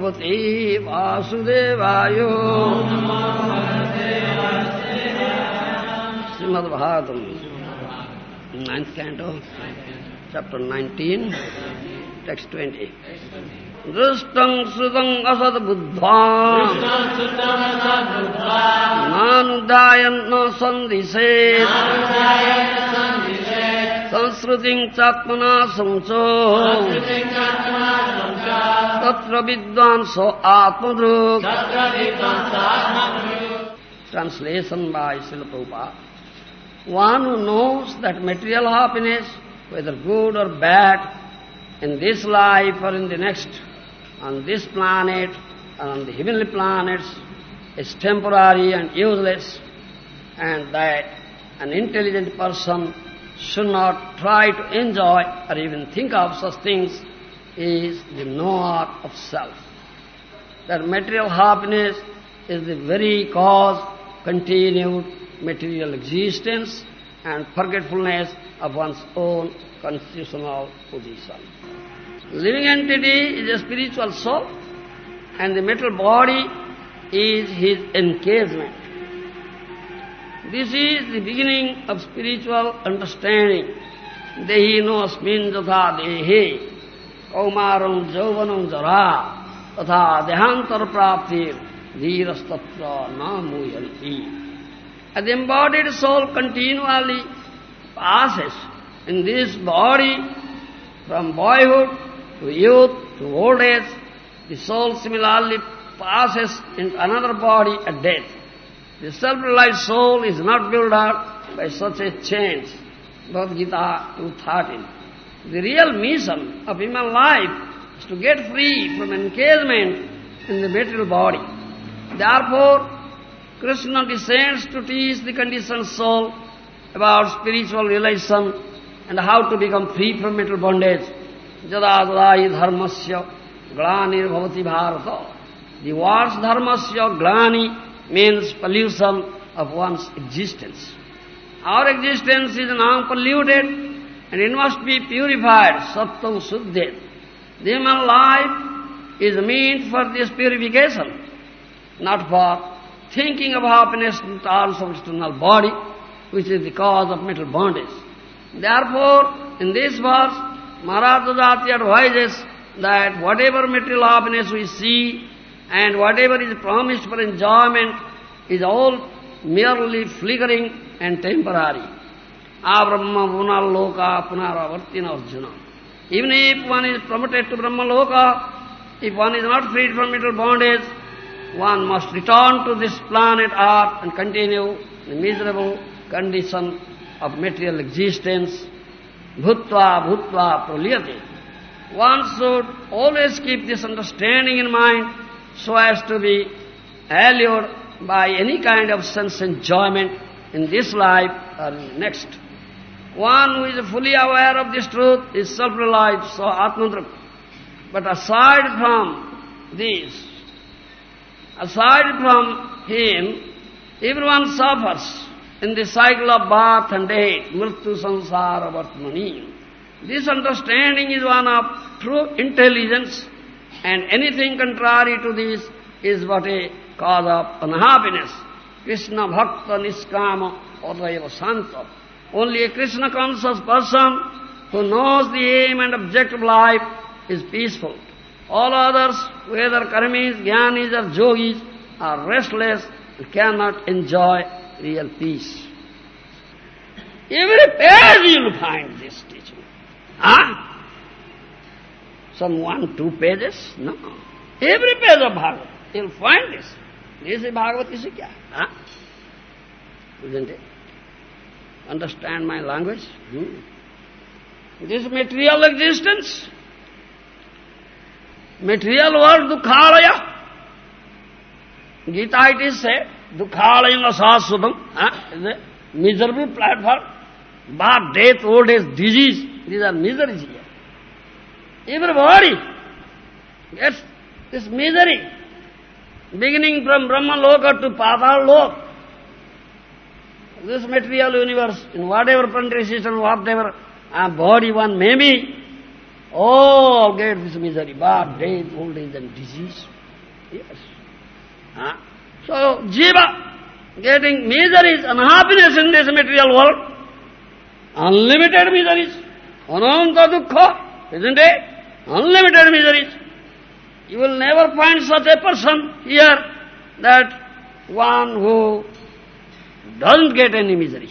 भगवते वासुदेवाय श्रीमद्भागवतम् ninth canto chapter 19, text 20. दृष्टं श्रुतं असद्बुद्ध्वा नानुदायन् न सन्दिशेत् संस्कृतिं चात्मना संचो তত্র so আত্মদ্রুপ Translation by Srila Prabhupada. One who knows that material happiness, whether good or bad, in this life or in the next, on this planet or on the heavenly planets, is temporary and useless, and that an intelligent person should not try to enjoy or even think of such things is the knower of self. That material happiness is the very cause continued material existence and forgetfulness of one's own constitutional position. Living entity is a spiritual soul and the mental body is his encasement. This is the beginning of spiritual understanding. Dehi no asmin jatha dehe kaumaram jauvanam jara tatha dehantar praptir dhirastatra na muyanti. And the embodied soul continually passes in this body from boyhood to youth to old age. The soul similarly passes into another body at death. The self-realized soul is not built up by such a change. Bhagavad Gita 2.13. The real mission of human life is to get free from encasement in the material body. Therefore, Krishna descends to teach the conditioned soul about spiritual relation and how to become free from material bondage. Jada jadai dharmasya glanir bhavati bharata. The words dharmasya glani means pollution of one's existence. Our existence is now polluted and it must be purified, sattam suddhet. The human life is meant for this purification, not for thinking of happiness in terms of external body, which is the cause of mental bondage. Therefore, in this verse, Maharaja Yayati advises that whatever material happiness we see and whatever is promised for enjoyment is all merely flickering and temporary. Abrahma punaloka punaravartina arjuna. Even if one is promoted to Brahmaloka, if one is not freed from mental bondage, one must return to this planet Earth and continue the miserable condition of material existence, bhutva bhutva praliyate. One should always keep this understanding in mind so as to be allured by any kind of sense enjoyment in this life or next. One who is fully aware of this truth is self-realized, so Atmadrup. But aside from this, aside from him, everyone suffers in the cycle of birth and death, mrityu sansara vartmani. This understanding is one of true intelligence, and anything contrary to this is but a cause of unhappiness. Krishna bhakta niskama odayava santa. Only a Krishna conscious person who knows the aim and object of life is peaceful. All others, whether karmis, jnanis or yogis, are restless and cannot enjoy real peace. Every page you'll find this teaching. Huh? Some one, two pages? No. Every page of Bhagavad, you'll find this. This is Bhagavad, this is kya? Huh? Isn't it? Understand my language? Hmm. This material existence, material world dukkhalaya. Gita it is said, dukkhalayam asasudam, huh? is a miserable platform. Birth, death, old age, disease, these are miseries here. Everybody gets this misery, beginning from Brahma Loka to Patal Loka. This material universe, in whatever planetary system, whatever uh, body one may be, all get this misery, birth, death, old age and disease. Yes. Huh? So, jiva getting miseries, unhappiness in this material world, unlimited miseries, ananta dukkha, isn't it? Unlimited miseries. You will never find such a person here that one who doesn't get any misery.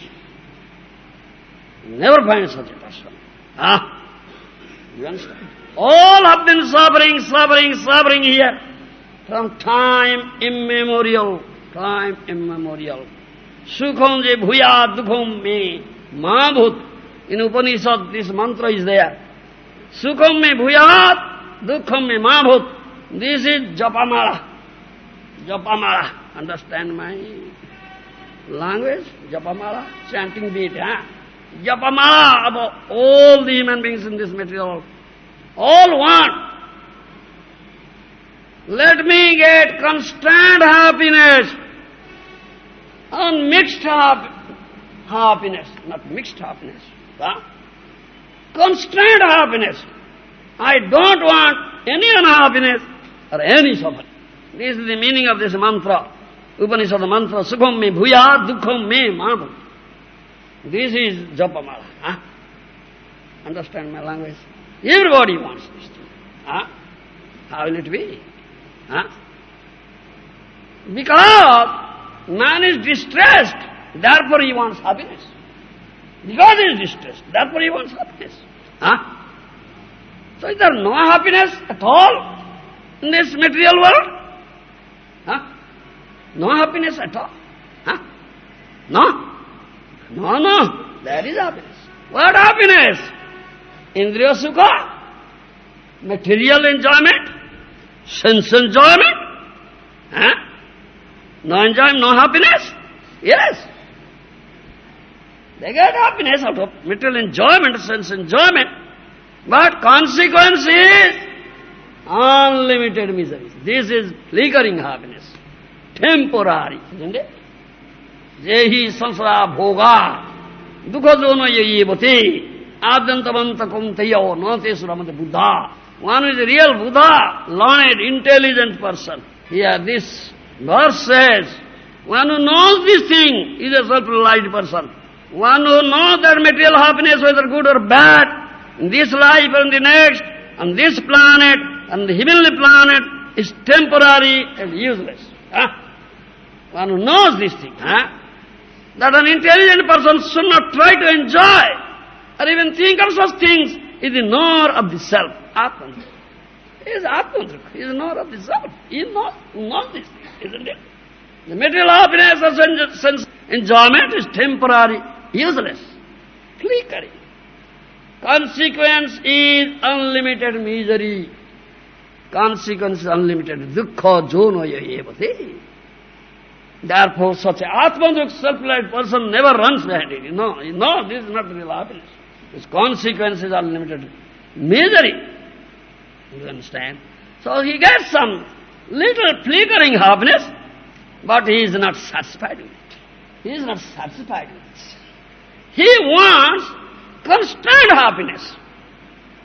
Never find such a person. Ah, you understand? All have been suffering, suffering, suffering here from time immemorial, time immemorial. Sukham je bhuya dukham me mahabhut. In Upanishad this mantra is there. Sukham me bhuyat, dukham me mahabhut. This is Japamala. Japamala. Understand my language? Japamala? Chanting beat, huh? Japamala about all the human beings in this material. All want. Let me get constant happiness. Unmixed hap happiness. Not mixed happiness. Huh? Constant happiness. I don't want any unhappiness or any suffering. This is the meaning of this mantra. Upanishad mantra, Sukham me bhuya, dukkham me madhu. This is Japamala. Huh? Understand my language? Everybody wants this thing. Huh? How will it be? Huh? Because man is distressed, therefore he wants happiness. Because he is distressed, therefore he wants happiness. Huh? So is there no happiness at all in this material world? Huh? No happiness at all? Huh? No? No, no. There is happiness. What happiness? Indriya sukha? Material enjoyment? Sense enjoyment? Huh? No enjoyment, no happiness? Yes. They get happiness out of material enjoyment, sense enjoyment. But consequence is unlimited misery. This is flickering happiness, temporary समझेंगे जे ही संसार भोगा दुख दोनों ये ये बोते आद्यंत अंत कम तैयार न थे सुरमत budha one is real budha learned intelligent person he are this verse says one who knows this thing is a self light person one who know that material happiness whether good और bad this life and the next and this planet and the planet is temporary and useless Huh? One who knows this thing, huh? that an intelligent person should not try to enjoy or even think of such things is the knower of the self, Atman. He is Atman, he is knower of the self. He knows, knows this, isn't it? The material happiness or sense enjoyment is temporary, useless, flickering. Consequence is unlimited misery. Consequence is unlimited dukkha jono yayevati. Therefore, such a Atmanuk, self-reliant person never runs behind it. No, no, this is not real happiness. Its consequences are limited misery. You understand? So he gets some little flickering happiness, but he is not satisfied with it. He is not satisfied with it. He wants constant happiness.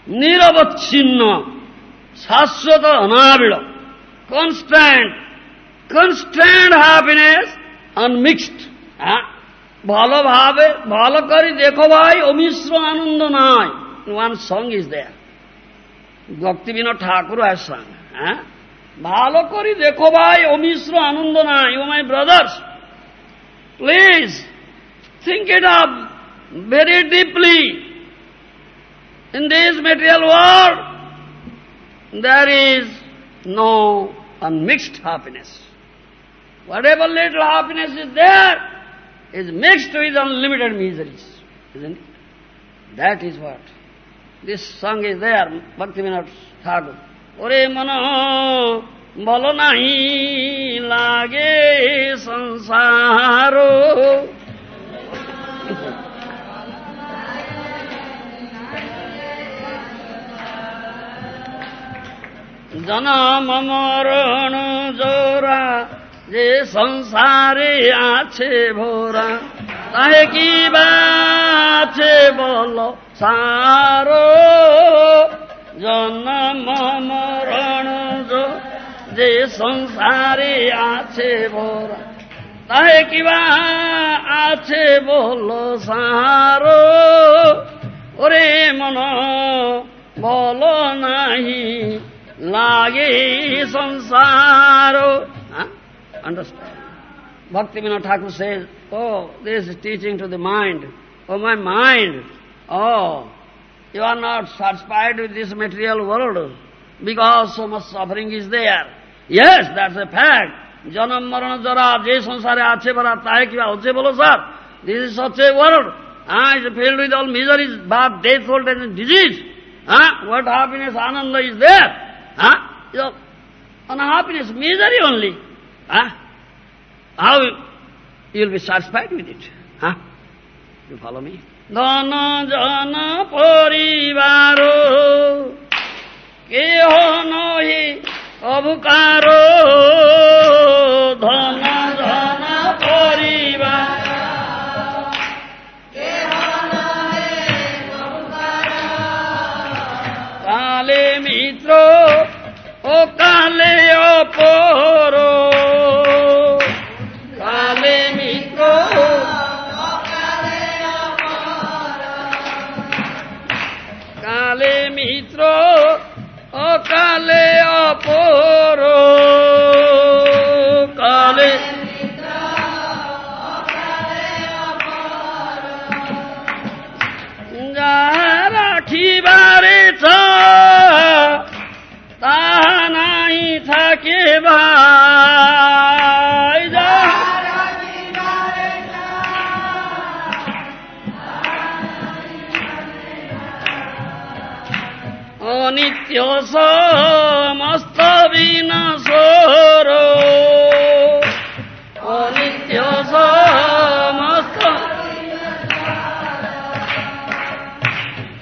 Niravachinna, saswata anabida, constant, constant happiness, unmixed. হ্যাঁ ভালো ভাবে ভালো করে দেখো ভাই অমিশ্র আনন্দ নয় one song is there ভক্তি বিনোদ ঠাকুর has sung. হ্যাঁ ভালো করে দেখো ভাই অমিশ্র আনন্দ নাই ও মাই think it up very deeply. In this material world, there is no unmixed happiness. Whatever little happiness is there is mixed with unlimited miseries, isn't it? That is what. This song is there, Bhaktivinoda Thakur. ওরে মন বল নাহি লাগে সংসার জনম মরণ জোরা যে সংসারে আছে ভোরা, তাহে কি বা আছে বল সারো? জন্ম মরণ যে সংসারে আছে ভোরা, তাহে কিবা আছে বল সারো? ওরে মন, বল নাহি, লাগে সংসার Understand? Bhakti Vinod Thakur says, oh, this is teaching to the mind. Oh, my mind. Oh, you are not satisfied with this material world because so much suffering is there. Yes, that's a fact. Janam marana jara je sansare ache bara tahe kiva hoche bolo sir. This is such a world. Ah, it's filled with all miseries, birth, death, old and disease. Ah, what happiness, ananda is there? Ah, unhappiness, misery only. Ah, how you'll be satisfied with it? Huh? You follow me? ধন জন পরিবার কেহ নহি অবকার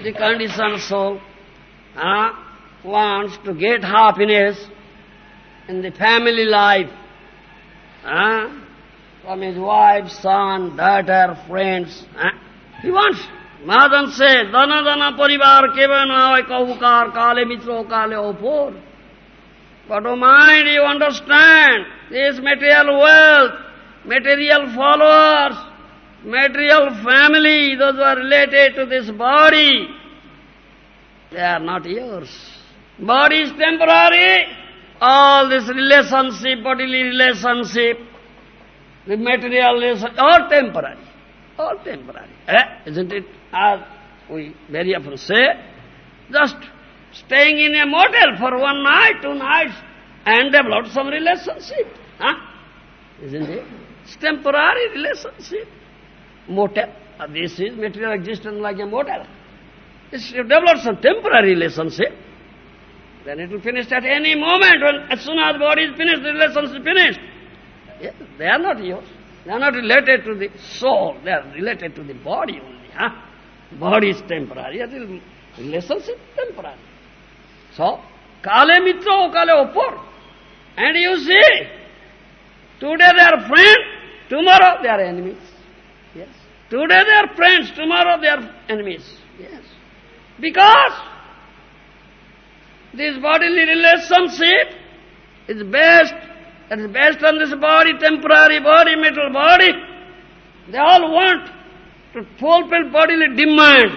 The conditioned soul uh, wants to get happiness in the family life uh, from his wife, son, daughter, friends. Uh, he wants Mahajan says, Dana Dana Parivar Kevana Kahukar Kale Mitro Kale Opor. But oh mind, you understand, this material wealth, material followers, material family, those are related to this body, they are not yours. Body is temporary. All this relationship, bodily relationship, the material relationship, all temporary. All temporary. Eh? Isn't it? As we very often say, just staying in a motel for one night, two nights, and develop some relationship. Huh? Isn't it? It's temporary relationship. Motel. Uh, This is material existence like a motel. It's develop some temporary relationship. Then it will finish at any moment. When as soon as body is finished, the relationship is finished. They are not yours. They are not related to the soul. They are related to the body only. Huh? Body is temporary. The relationship temporary. So, kale mitra, kale opor. And you see, today they are friends, tomorrow they are enemies. Yes. Today they are friends, tomorrow they are enemies. Yes. Because this bodily relationship is based, it is based on this body, temporary body, metal body. They all want to fulfill bodily demand,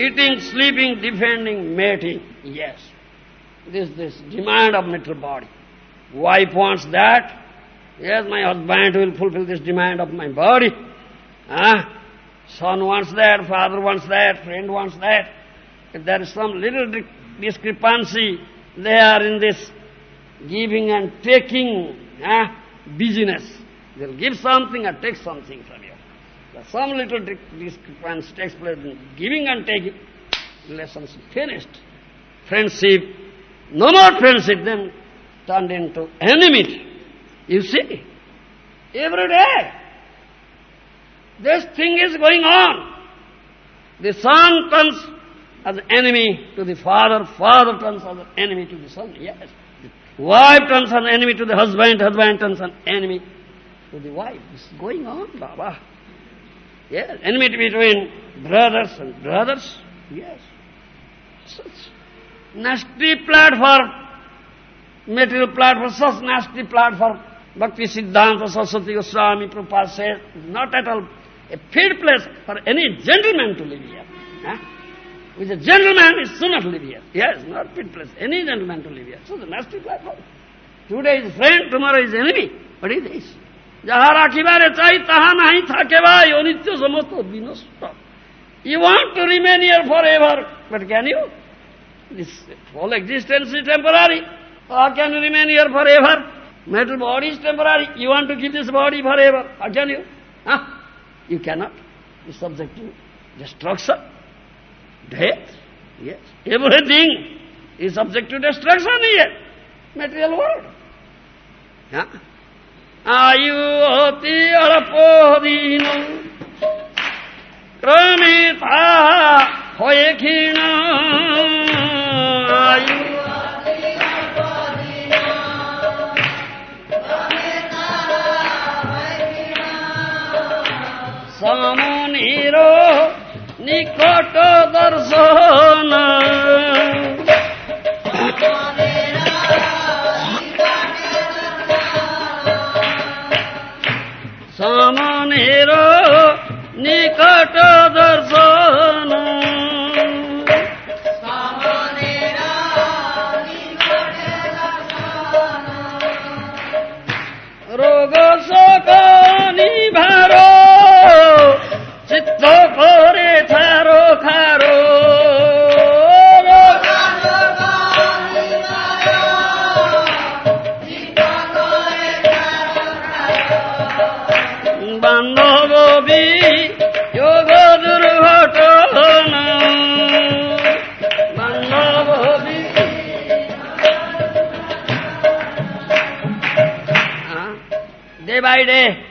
eating, sleeping, defending, mating. Yes. This this demand of mental body. Wife wants that. Yes, my husband will fulfill this demand of my body. Ah, son wants that, father wants that, friend wants that. If there is some little di- discrepancy there in this giving and taking ah, business, they'll give something and take something from you. Some little di- discrepancy takes place in giving and taking. Relationship finished. Friendship No more friendship, then turned into enmity. You see, every day, this thing is going on. The son turns as enemy to the father, father turns as enemy to the son, yes. The wife turns an enemy to the husband, husband turns an enemy to the wife. Is going on, Baba. Yes, enmity between brothers and brothers, yes. Such nasty platform, material platform, such nasty platform. Bhakti Siddhanta Saraswati Goswami Prabhupada says, not at all a fit place for any gentleman to live here. Huh? With a gentleman is so not live here. Yes, not fit place. Any gentleman to live here. So the nasty platform. Today is friend, tomorrow is enemy. What is this? যাহা রাখিবারে চাই তাহা নাহি থাকে ভাই অনিত্য সমস্ত বিনষ্ট You want to remain here forever, but can you? This whole existence is temporary. How can you remain here forever? Matter body is temporary. You want to keep this body forever. How can you? Huh? You cannot. You subject to destruction, death. Yes. Everything is subject to destruction here. Material world. Yeah? आयुति अर्पोदिनु क्रमे थाहा होए आयु समुनिरो निकट दर्शन সমনের নিকট দর্শন। রোগ শোক নিভার Day by day,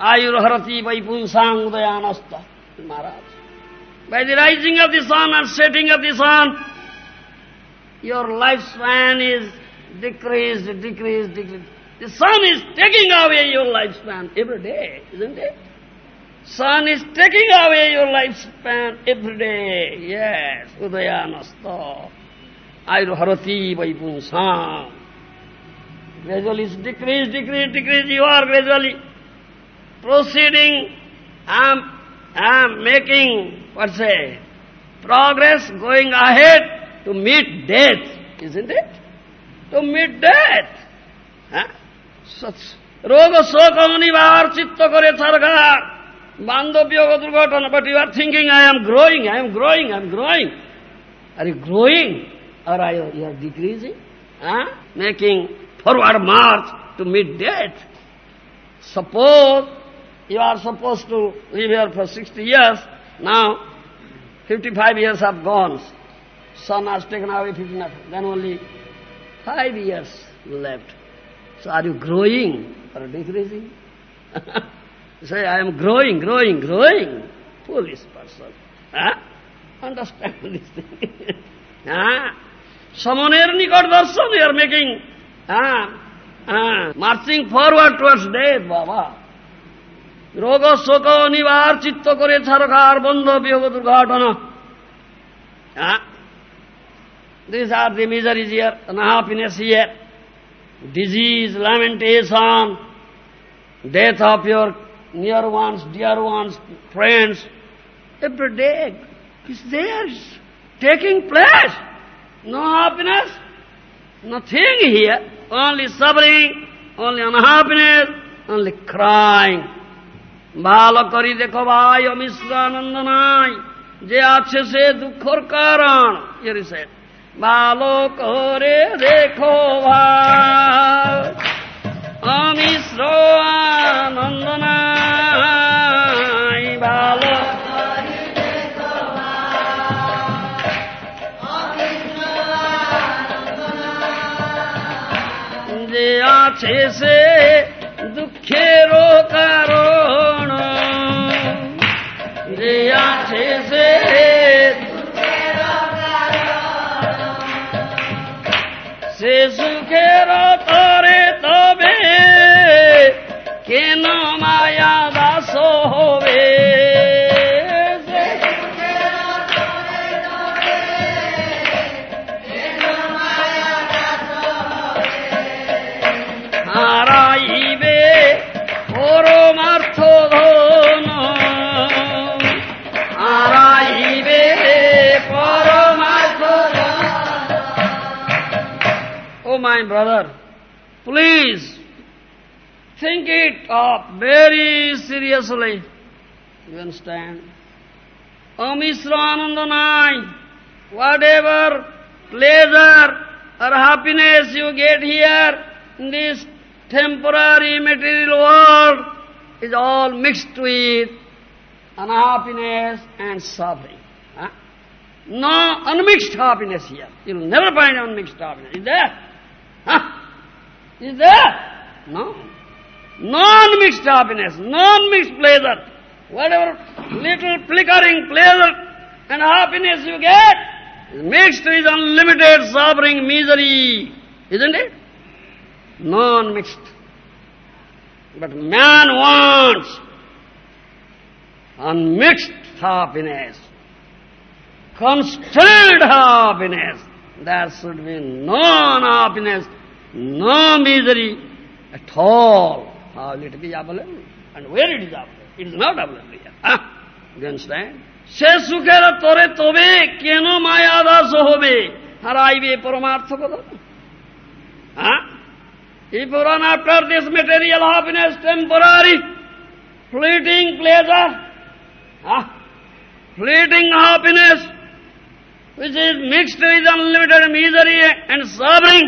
Ayurharati Vaipunsang Udayanasta, Maharaj. By the rising of the sun and setting of the sun, your lifespan is decreased, decreased, decreased. The sun is taking away your lifespan every day, isn't it? Sun is taking away your lifespan every day. Yes, Udayanasta. Ayurharati Vaipunsang. Gradually it's decreased, decreased, decreased. You are gradually proceeding i'm making, what say, progress going ahead to meet death, isn't it? To meet death. Huh? Such roga sokamanivar chitta kare sargar. Mandabhyoga. But you are thinking, I am growing, I am growing, I am growing. Are you growing? Or are you, you are decreasing? Huh? Making forward march to meet death. Suppose you are supposed to live here for 60 years, now 55 years have gone. Son has taken away 59, then only five years left. So are you growing or decreasing? Say, I am growing, growing, growing. Foolish person. Huh? Understand this thing. huh? Samaner nikot darshan you are making. Huh? Huh? Marching forward towards death, Baba. রোগ শোক নিবার চিত্ত করে ছাড়কার বন্ধ বিয়োগ দুর্ঘটনা These are the miseries here, unhappiness here, disease, lamentation, death of your near ones, dear ones, friends. Every day is there, is taking place. No happiness, nothing here, Only suffering, only unhappiness, only crying. ভালো করি দেখো ভাই অমিশ্র আনন্দ নাই। যে আছে সে দুঃখর কারণ ইয়ে ভালো করে দেখো ভাই অমিশ্র আনন্দ নাই। আছে সে দুঃখেরও কারণ যে আছে সে সে সুখের seriously. You understand? O Mishra Anandanai, whatever pleasure or happiness you get here in this temporary material world is all mixed with unhappiness and suffering. Huh? No unmixed happiness here. You'll never find unmixed happiness. Is there? Huh? Is there? No. Non-mixed happiness, non-mixed pleasure. Whatever little flickering pleasure and happiness you get mixed with unlimited suffering, misery. Isn't it? Non-mixed. But man wants unmixed happiness, constrained happiness. There should be no unhappiness, no misery at all. How will it be available? And where it is available? It is not available here. Huh? You understand? সে সুখের তরে তবে কেন মায়াদাস হবে হারাইবে পরমার্থ কথা Huh? If you run after this material happiness, temporary, fleeting pleasure, huh? fleeting happiness, which is mixed with unlimited misery and suffering,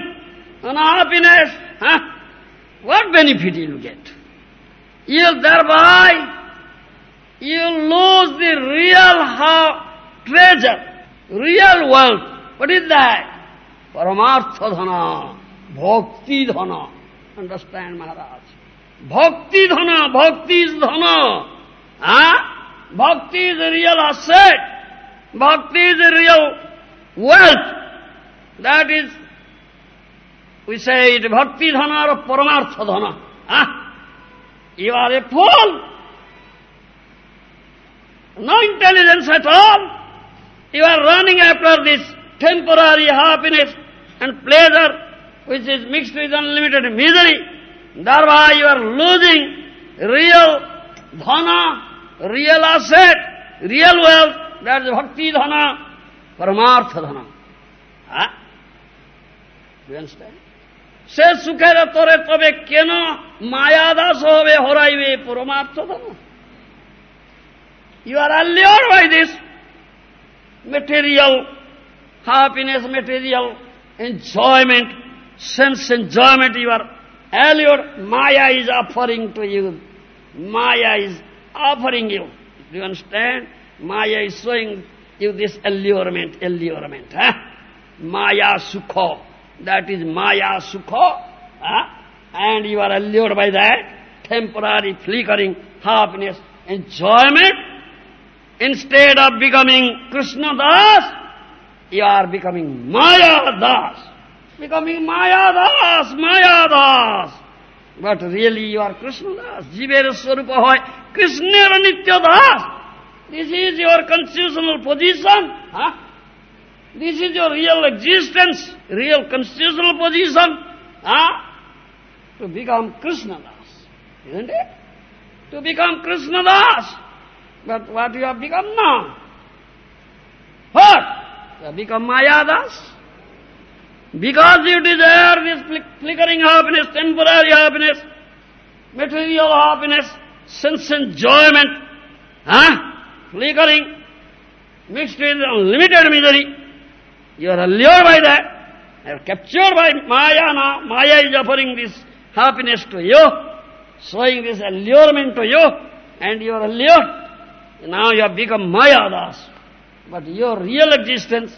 unhappiness, huh? What benefit you will get? You will thereby, you lose the real treasure, real wealth. What is that? Paramartha dhana, bhakti dhana. Understand, Maharaj? Bhakti dhana, bhakti is dhana. Huh? Bhakti is a real asset. Bhakti is a real wealth. That is, we say it bhakti dhana or paramartha dhana. Huh? You are a fool. No intelligence at all. You are running after this temporary happiness and pleasure which is mixed with unlimited misery. Thereby you are losing real dhana, real asset, real wealth. That is bhakti dhana, paramartha dhana. Huh? Do you understand? সে সুখের তরে তবে কেন মায়াদাস হবে হরাইবে পরমার্থ ধন You are allured by this material happiness, material enjoyment, sense enjoyment. You are allured. Maya is offering to you. Maya is offering you. Do you understand? Maya is showing you this allurement, allurement. Huh? Maya sukha. That is Maya sukha. Huh? And you are allured by that temporary flickering happiness, enjoyment. Instead of becoming Krishna Das, you are becoming Maya Das. Becoming Maya Das, Maya Das. But really you are Krishna Das. Jiver Swarupa hoy, Krishna Nitya Das. This is your constitutional position. Huh? This is your real existence, real constitutional position. Huh? To become Krishna Das. Isn't it? To become Krishna Das. But what you have become now? What? You have become Mayadas. Because you desire this flickering happiness, temporary happiness, material happiness, sense enjoyment, huh? flickering, mixed with unlimited misery. You are allured by that. You are captured by Maya now. Maya is offering this happiness to you, showing this allurement to you, and you are allured. Now you have become Mayadas. But your real existence,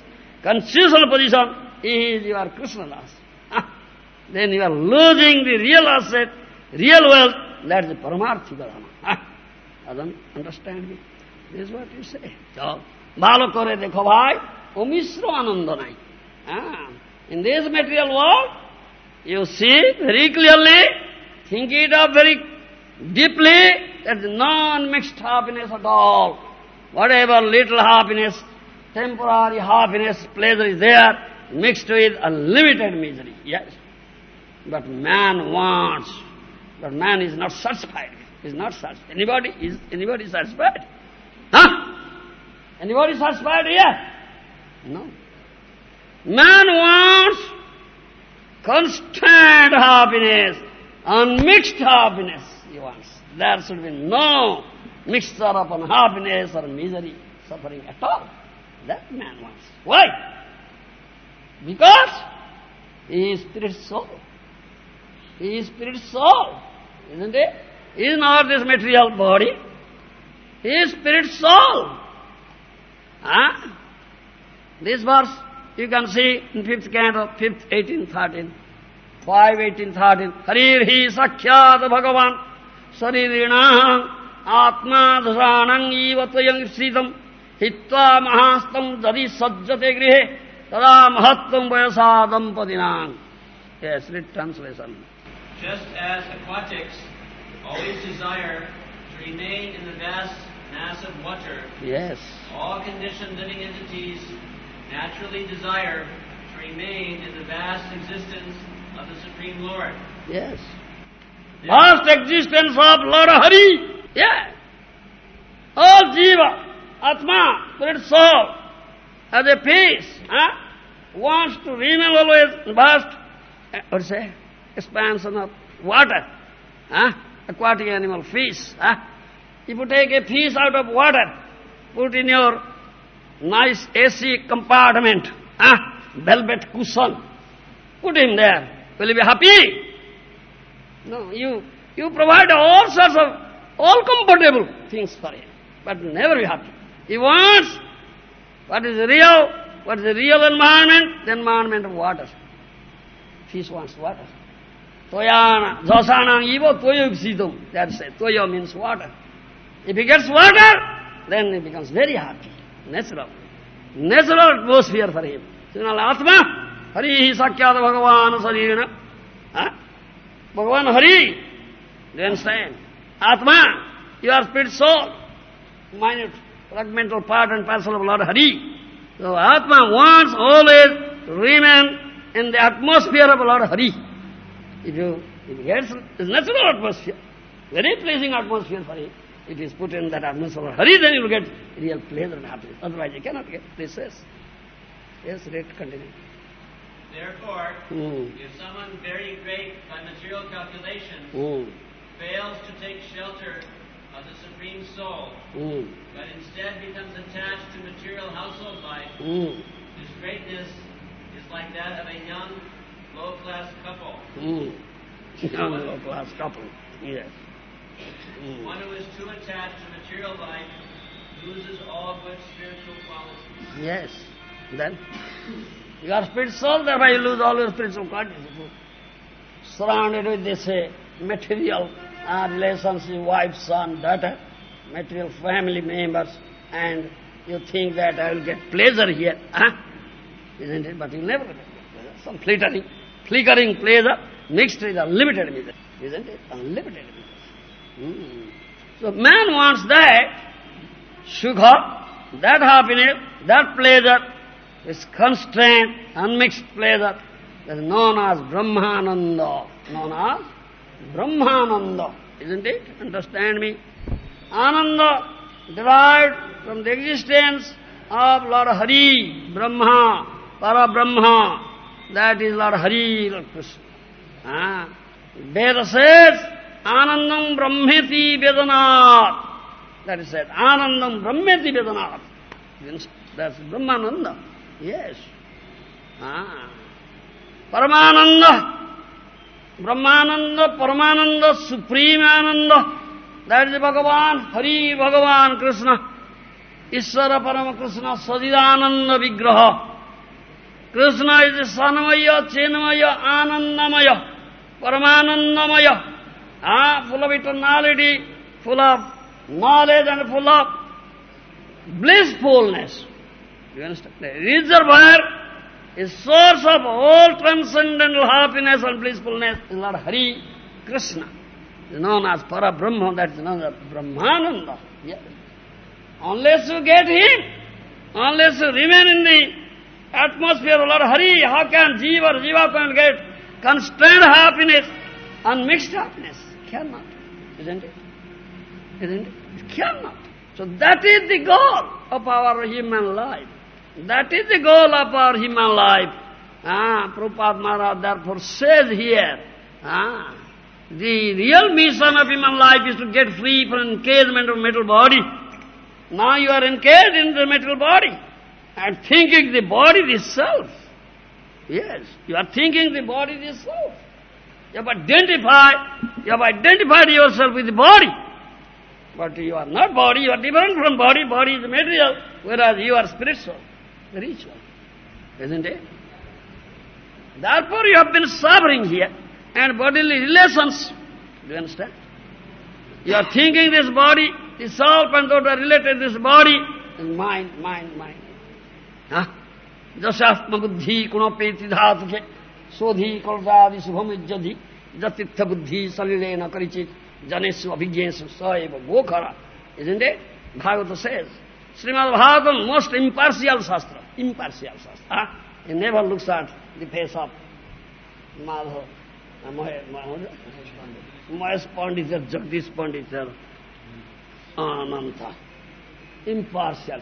constitutional position, is your Krishna Das. Ah, then you are losing the real asset, real wealth, that's the Paramarthi Dharma. I don't understand me. This is what you say. So, ভালো করে দেখো ভাই অমিশ্র আনন্দ নাই In this material world, you see very clearly, think it up very deeply, there's non-mixed happiness at all. Whatever little happiness, temporary happiness, pleasure is there, mixed with unlimited misery. Yes. But man wants, but man is not satisfied. Is not satisfied. Anybody is anybody satisfied? Huh? Anybody satisfied here? No. Man wants constant happiness, unmixed happiness he wants. There should be no mixture of unhappiness or misery, suffering at all. That man wants. Why? Because he is spirit soul. He is spirit soul, isn't it? He is not this material body. He is spirit soul. Huh? This verse you can see in fifth canto, fifth, 18, 13. 5, 18, 13. Harir hi sakhyat bhagavan saririna atma dhasanang ivatayang sitam hitva mahastam jadi sajjate grihe tada mahattam vayasa dampadinang. Yes, read translation. Just as aquatics always desire to remain in the vast mass of water, Yes. all conditioned living entities naturally desire to remain in the vast existence of the Supreme Lord. Yes. Vast existence of Lord Hari. Yeah. All Jiva, Atma, spirit soul, as a peace, huh? wants to remain always in vast, uh, what say, expansion of water, huh? aquatic animal, fish. Huh? If you take a fish out of water, put in your nice AC compartment, ah, velvet cushion, put him there. Will you be happy? No, you, you provide all sorts of, all comfortable things for him, but never be happy. He wants what is real, what is the real environment, the environment of water. Fish wants water. Toyana, jasana, evo toyogsidum, that's it. Toya means water. If he gets water, then he becomes very happy, natural. Natural atmosphere for him. Sinal Atma, Hari Sakyata Bhagavan Sarirana. Huh? Bhagavan Hari, do you understand? Atma, you are spirit soul, minute fragmental part and parcel of Lord Hari. So Atma wants always to remain in the atmosphere of Lord Hari. If you, if gets his natural atmosphere, very pleasing atmosphere for him, if he is put in that atmosphere Hari, then he will get real pleasure and happiness. Otherwise he cannot get this. Yes, read, continue. Therefore, Hmm. if someone very great by material calculation Hmm. fails to take shelter of the Supreme Soul, Hmm. but instead becomes attached to material household life, Hmm. his greatness is like that of a young, low-class couple. Hmm. Young low class couple. Yes. Hmm. One who is too attached to material life loses all good spiritual qualities. Yes. Then you are spirit soul, thereby you lose all your spiritual qualities. Surrounded with this uh, material uh, relationship, wife, son, daughter, material family members, and you think that I will get pleasure here, huh? Isn't it? But you never get pleasure. Some flickering, flickering pleasure mixed with unlimited misery. Isn't it? Unlimited misery. So man wants that sukha, that happiness, that pleasure, is constrained, unmixed pleasure, that is known as Brahmananda, known as Brahmananda, isn't it? Understand me? Ananda derived from the existence of Lord Hari, Brahma, Para Brahma, that is Lord Hari, Lord Krishna. Ah. Veda says, That is said, Anandam Brahmeti Vedanat. Means That's Brahmananda. Yes. Ah. Paramananda. Brahmananda, Paramananda, Supreme Ananda. That is Bhagavan, Hari Bhagavan Krishna. Ishvara Parama Krishna, Sadidananda Vigraha. Krishna is Sanamaya, Chinmaya, Anandamaya, Paramanandamaya, ah, full of eternality, full of knowledge and full of blissfulness. You understand? The reservoir is source of all transcendental happiness and blissfulness is Lord Hari Krishna. Is known as Para Parabrahma, that is known as Brahmananda. Yes. Unless you get him, unless you remain in the atmosphere of Lord Hari, how can Jiva or Jiva can get constrained happiness, unmixed happiness? Cannot, isn't it? Isn't it? It cannot. So that is the goal of our human life. That is the goal of our human life. Ah, Prabhupada Maharaj therefore says here, ah, the real mission of human life is to get free from encagement of metal body. Now you are encaged in the metal body and thinking the body is self. Yes, you are thinking the body is self. You have identified, you have identified yourself with the body. But you are not body, you are different from body. Body is material, whereas you are spiritual, spiritual. Isn't it? Therefore you have been suffering here and bodily relations. Do you understand? You are thinking this body, this self and thought are related this body and mind, mind, mind. Huh? Jasyasma buddhi kunapeti dhatuke. शोधी कल्पादिश भूमिज जतीर्थ बुद्धि सलिले न करिचित जनेश अभिज्ञेश स एव गोखर। Is in Bhagavat says Srimad Bhagavat most impartial shastra impartial shastra in never looks at the face of Madhav Mahesh pandit Jagdish pandit sir Ananta impartial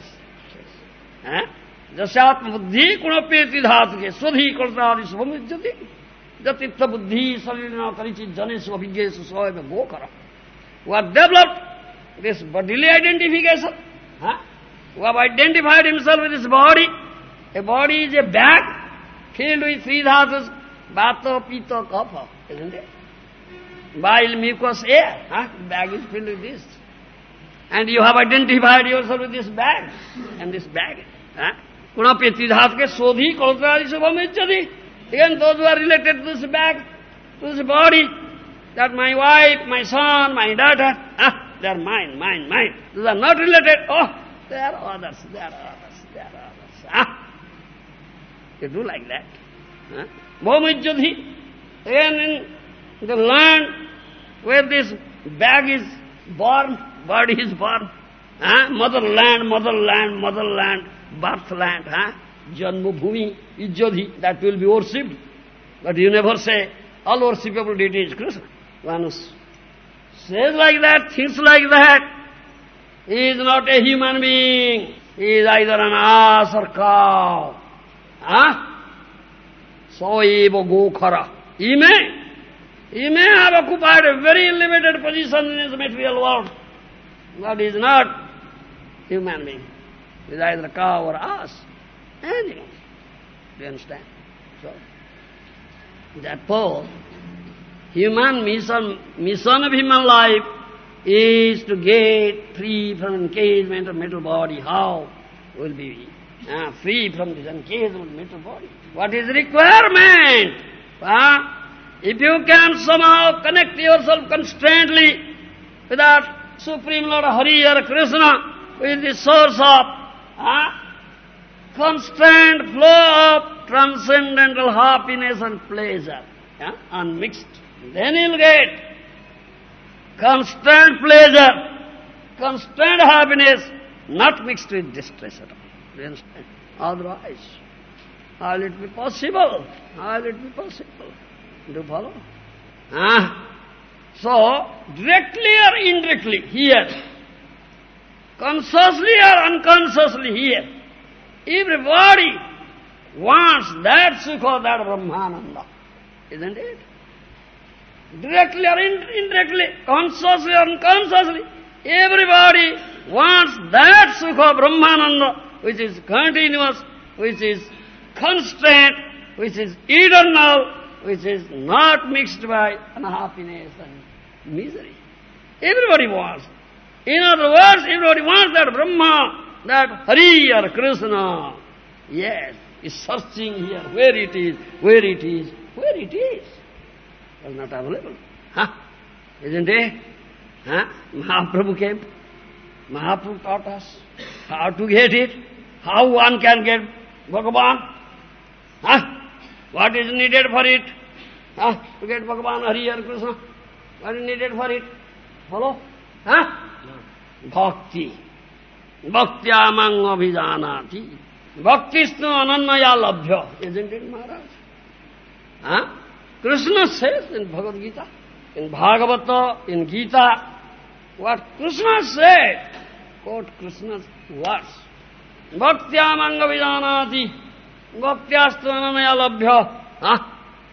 जस्यात्म बुद्धि गुणपेति धातु के स्वधि कर्तादि शुभम इज्जति जतित्थ बुद्धि शरीर न करिचित जनेश अभिज्ञ स्वयं गो कर who have developed this bodily identification, huh? who have identified himself with his body. A body is a bag filled with three dhatus, vata, pitta, kapha, isn't it? Bile, mucus, air. Huh? Bag is filled with this. And you have identified yourself with this bag and this bag. Huh? Kunapeti dhatke sodhi koltradi subham ijjati. Again, those who are related to this bag, to this body, that my wife, my son, my daughter, ah, they are mine, mine, mine. Those are not related. Oh, they are others, they are others, they are others. Ah, you do like that. Huh? Bhomijjadhi. Again, in the land where this bag is born, body is born, huh? motherland, motherland, motherland, birthland, huh? Janma Bhumi, Ijjadhi, that will be worshipped. But you never say, all worshipable deity is Krishna. One says like that, thinks like that, he is not a human being. He is either an ass or cow. Huh? So eva gokhara. He may, he may have occupied a very limited position in this material world, but he is not human being. Is either cow or ass. Anything. Do you understand? So, therefore, human mission, mission of human life is to get free from encagement of mental body. How will be uh, free from this encagement of mental body? What is the requirement? Uh, if you can somehow connect yourself constantly with that Supreme Lord Hari or Krishna, with the source of uh, constant flow of transcendental happiness and pleasure, yeah, unmixed. Then you'll get constant pleasure, constant happiness, not mixed with distress at all. Do you understand? Otherwise, how will it be possible? How will it be possible? Do you follow? Ah. So, directly or indirectly, here, consciously or unconsciously here, everybody wants that sukha, that brahmananda. Isn't it? Directly or indirectly, consciously or unconsciously, everybody wants that sukha, brahmananda, which is continuous, which is constant, which is eternal, which is not mixed by unhappiness and misery. Everybody wants. In other words, everybody wants that Brahma, that Hari or Krishna. Yes, is searching here, where it is, where it is, where it is. It not available. Huh? Isn't it? Huh? Mahaprabhu came. Mahaprabhu taught us how to get it, how one can get Bhagavan. Huh? What is needed for it? Huh? To get Bhagavan, Hari or Krishna. What is needed for it? Follow? Huh? Bhakti. Bhaktyamang abhijanati. Bhaktisnu ananyaya labhya. Isn't it, Maharaj? Huh? Krishna says in Bhagavad Gita, in Bhagavata, in Gita, what Krishna said, quote Krishna's words. Vijanati, bhaktyastva ananya labhya, huh?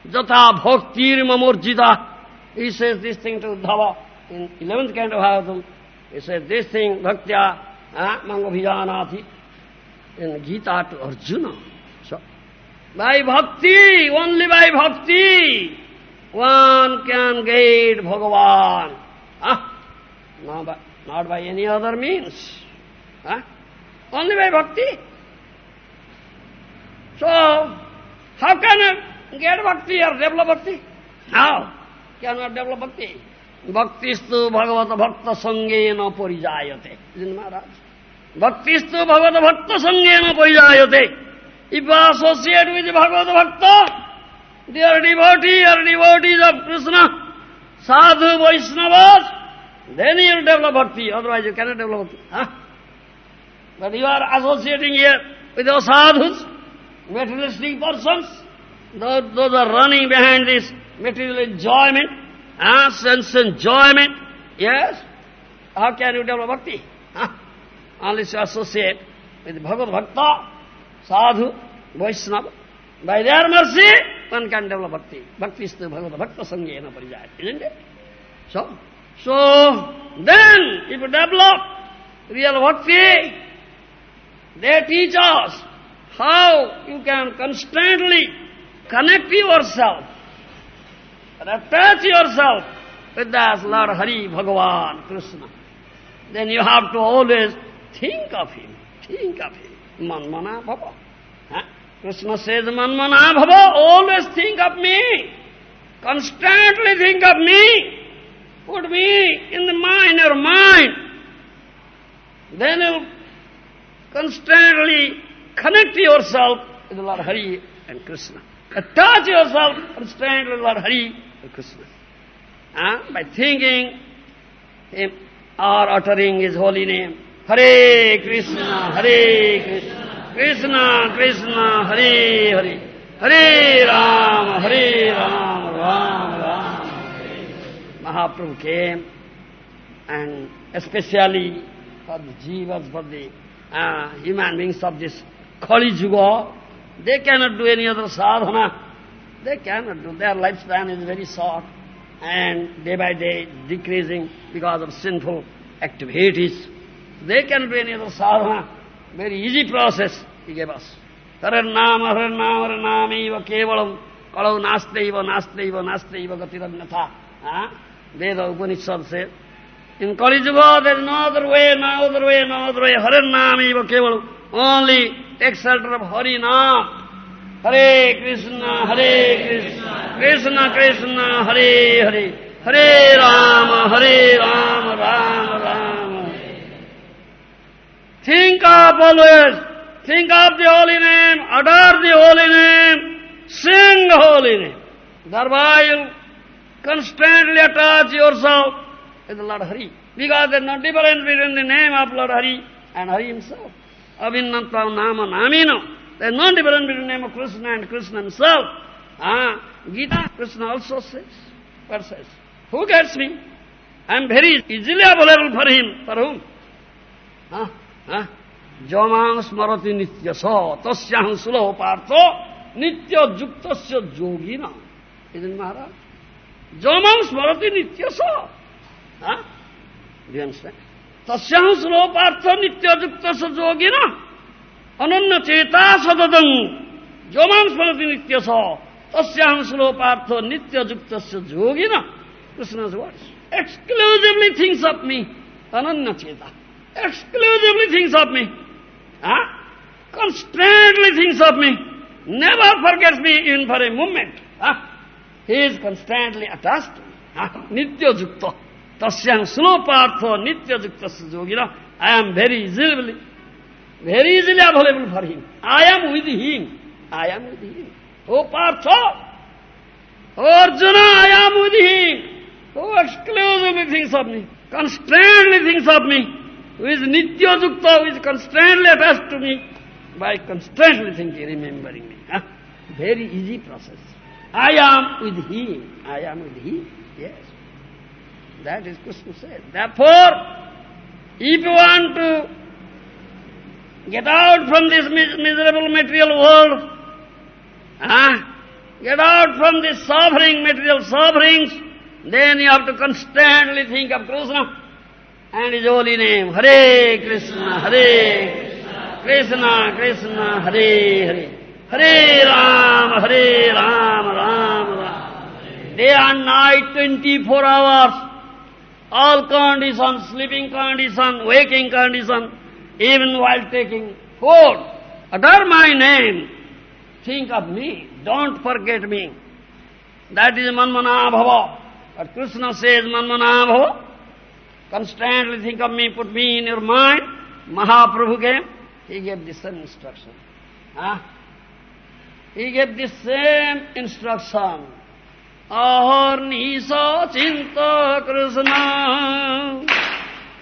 jata bhaktir mamurjita. He says this thing to Uddhava in 11th canto of Bhagavatam. He says this thing, bhaktya, huh? manga vijanati, in Gita to Arjuna. So, by bhakti, only by bhakti, one can get Bhagavan. Huh? Not by, not by any other means. Huh? Only by bhakti. So, how can I get bhakti or develop bhakti? How? Cannot develop bhakti. Isn't Maharaj? Bhaktistu bhagavata bhakta sangena parijayate. If you associate with the Bhagavata Bhakta, they are devotee or devotees of Krishna, sadhu Vaishnavas, then you will develop bhakti, otherwise you cannot develop bhakti. Huh? But you are associating here with those sadhus, materialistic persons, those, those are running behind this material enjoyment, huh? sense enjoyment, yes? How can you develop bhakti? Huh? Unless you associate with Bhagavad Bhakta, sadhu, Vaishnava. By their mercy, one can develop bhakti. Bhakti is the Bhagavad Bhakta Sangyena Parijaya, isn't it? So, so then, if you develop real bhakti, they teach us how you can constantly connect yourself and attach yourself with that Lord Hari Bhagavan Krishna. Then you have to always think of him, think of him. Manmana Bhava. Huh? Krishna says, Manmana Bhava, always think of me. Constantly think of me. Put me in the mind, your mind. Then you constantly connect yourself with Lord Hari and Krishna. Attach yourself constantly with Lord Hari and Krishna. Huh? By thinking him or uttering his holy name. Hare Krishna, Hare Krishna, Krishna Krishna, Hare Hare, Hare Ram, Hare Ram, Ram Ram. Mahaprabhu came and especially for the jivas, for the uh, human beings of this Kali Yuga, they cannot do any other sadhana. They cannot do. Their lifespan is very short and day by day decreasing because of sinful activities. They cannot do any other sadhana. Very easy process he gave us. Haranama, haranama, haranamaiva kevalam kalau nastaiva, nastaiva, nastaiva gatirannatha. Huh? Veda Upanishad says. In Kali Yuga, there is no other way, no other way, no other way. Haranamaiva kevalam. Only take shelter of Hari Nam. Hare Krishna, Hare Krishna, Krishna Krishna, Hare Hare, Hare Rama, Hare Rama, Rama Rama. Think of always, think of the holy name, adore the holy name, sing the holy name. Thereby you constantly attach yourself with Lord Hari. Because there is no difference between the name of Lord Hari and Hari himself. Avinnantam nama namino. There is no difference between the name of Krishna and Krishna himself. Ah, Gita, Krishna also says, what says? Who gets me? I am very easily available for him. For whom? Ah, ah. Jamang smarati nitya sa tasyaham sulo partho nitya juktasya yogina. Isn't Maharaj? Jamang smarati nitya sa. Ah? Do you understand? Tasyaham sulo partho nitya juktasya yogina. अनन्य चेता सददं जोमां स्मरति नित्य स तस्याहं श्लोपार्थ नित्य युक्त जोगिन. Ananya cheta. Exclusively thinks of me. Huh? Constantly thinks of me. never forgets me even for a moment. Huh? He is constantly attached to me. Huh? Nitya Jukta. Tasyam Sunopartha Nitya Jukta Yogina. I am very easily, very easily available for him. I am with him. I am with him. Oh Partha! Arjuna, I am with him. Oh, exclusively thinks of me. Constantly thinks of me. Who is Nitya Jukta, who is constantly attached to me. By constantly thinking, remembering me. Huh? Very easy process. I am with him. I am with him. Yes. That is Krishna said. Therefore, if you want to get out from this miserable material world, ah, get out from this suffering, material sufferings, then you have to constantly think of Krishna and His holy name. Hare Krishna, Hare Krishna, Krishna, Hare Hare. Hare Ram, Hare Ram, Ram Ram. Day and night, 24 hours, all conditions, sleeping condition, waking condition, even while taking food. Utter my name. Think of me. Don't forget me. That is manmana bhava. But Krishna says manmana bhava. Constantly think of me, put me in your mind. Mahaprabhu came, he gave the same instruction. Huh? He gave the same instruction. Ahar nisa chinta krishna.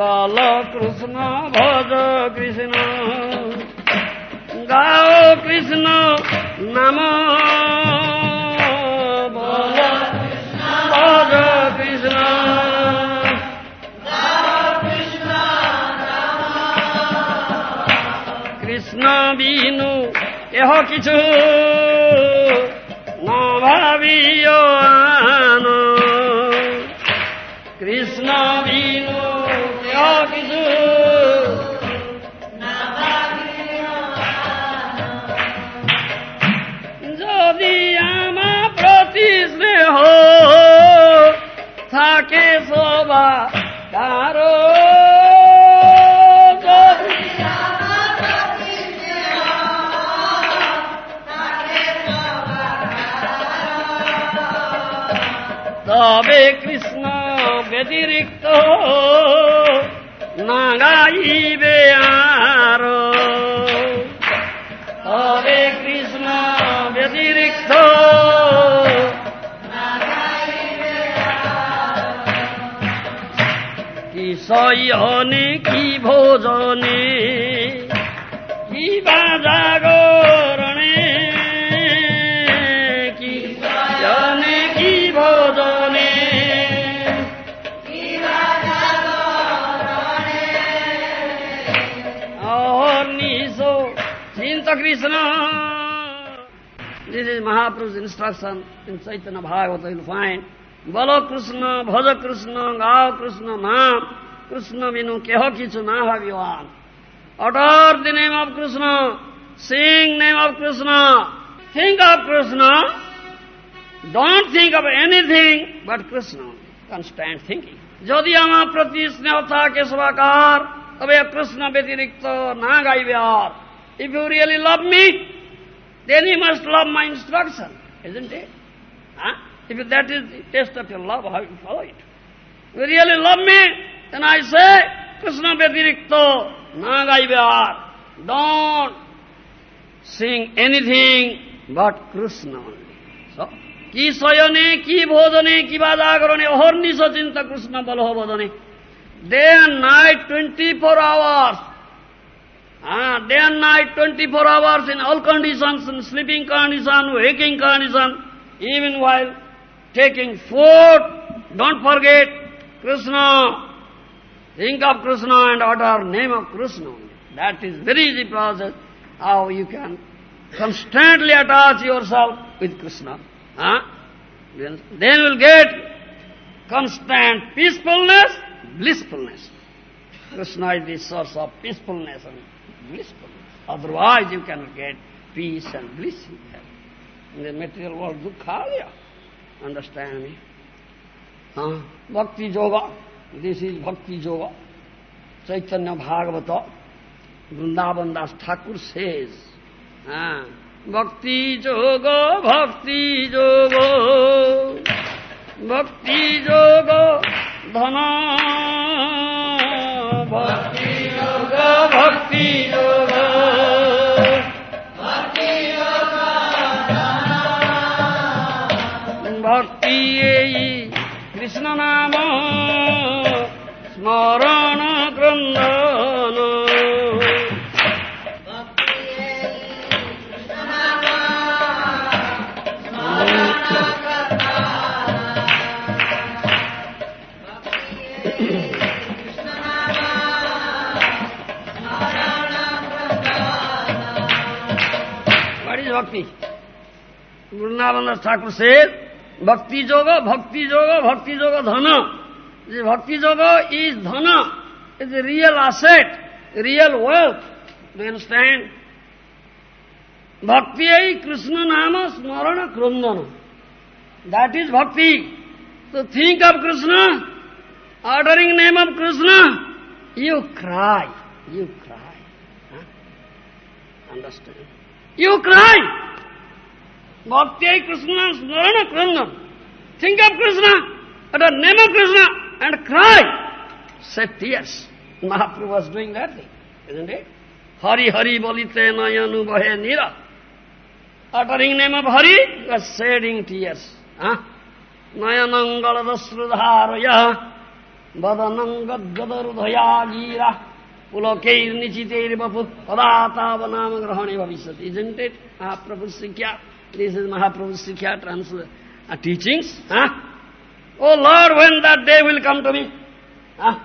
বল কৃষ্ণ, ভজ কৃষ্ণ। গাও কৃষ্ণ নাম। বিনু, এহ কিছু না ভাবিও আন। কৃষ্ণ বিনু যদি আমা প্রতি স্নেহ থাকে তবে কৃষ্ণ ব্যতিরিক্ত না গাইবে আর। হরে কৃষ্ণ ব্যতিরিক্ত। কি শয়নে কি ভোজনে? চিন্তা Krishna This is Mahaprabhu's instruction in Chaitanya Bhagavata. You'll find, Bolo Krishna, Bhaja Krishna, Gao Krishna, Naam, Krishna Vinu, Keho Kichu Na Bhagavan. Utter the name of Krishna, sing name of Krishna, think of Krishna, don't think of anything but Krishna, constant thinking. যদি আমার প্রতি স্নেহ থাকে সবাকার তবে কৃষ্ণ ব্যতিরিক্ত না গাইবে আর if you really love me, then you must love my instruction, isn't it? Huh? If that is the test of your love, how you follow it? If You really love me, then I say, Krishna Vedirikto, Nagaivyar. Don't sing anything but Krishna only. So, কি শয়নে কি ভোজনে কি বা জাগরণে অহর্নিশ চিন্তা কৃষ্ণ বলহ বোধনে day night twenty four hours Ah, day and night, 24 hours in all conditions, in sleeping condition, waking condition, even while taking food, don't forget Krishna. Think of Krishna and utter name of Krishna. That is very easy process. how you can constantly attach yourself with Krishna. Huh? Then, then you will get constant peacefulness, blissfulness. Krishna is the source of peacefulness and blissfulness. Otherwise you cannot get peace and bliss in there. In the material world, dukkhalaya. Understand me? Huh? Bhakti yoga. This is bhakti yoga. Chaitanya Bhagavata. Vrindavan Thakur says, ah, Bhakti yoga, bhakti yoga, bhakti yoga, dhana, bhakti yoga, bhakti yoga. भक्ति यही कृष्ण नाम स्मरण क्रन्दन Vrindavan Thakur says, Bhakti yoga, bhakti yoga, bhakti yoga dhana. The bhakti yoga is dhana, is a real asset, real wealth. Do you understand? Bhakti ai Krishna nama smarana krandana. That is bhakti. So think of Krishna, uttering name of Krishna, you cry, you cry. Huh? Bhakti Krishna, स्मरण Krishna. Think of Krishna at name of Krishna and cry shed tears was doing Hari Hari बलिते नयन बहे नीर uttering name of Hari shedding tears नयन अंगल दस्रुधार यह बदनंग गदरुधया गीरा पुलकेर निचितेर बपुत पदाता बनाम ग्रहणी भविष्य इजेंटेड आप प्रभु This is Mahaprabhu's trans- uh, teachings. Huh? Oh Lord, when that day will come to me? Huh?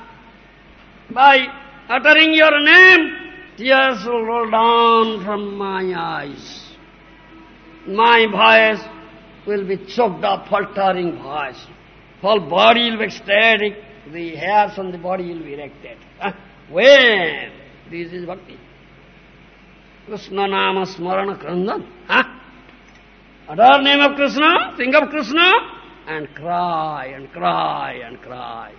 By uttering your name, tears will roll down from my eyes. My voice will be choked up, faltering voice. Whole body will be ecstatic, the hairs on the body will be erected. Huh? When? This is bhakti. Krishna Nama Smarana Krandan. Huh? Utter name of Krishna, think of Krishna, and cry and cry and cry.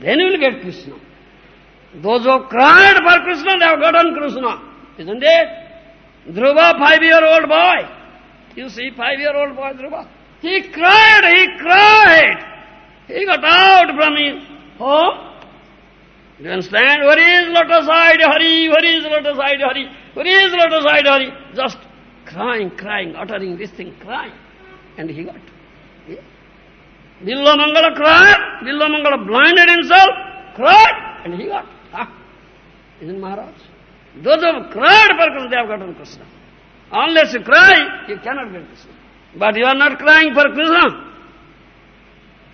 Then you will get Krishna. Those who cried for Krishna, they have gotten Krishna. Isn't it? Dhruva, five-year-old boy. You see, five-year-old boy Dhruva. He cried, he cried. He got out from his home. Do you understand? Where is lotus-eyed Hari? Where is lotus-eyed Hari? Where is lotus-eyed Hari? Just crying, crying, uttering this thing, crying. And he got. Yeah. Mangala cried, Bilva Mangala blinded himself, cried, and he got. Ah. Isn't Maharaj? Those who cried for Krishna, they have gotten Krishna. Unless you cry, you cannot get Krishna. But you are not crying for Krishna.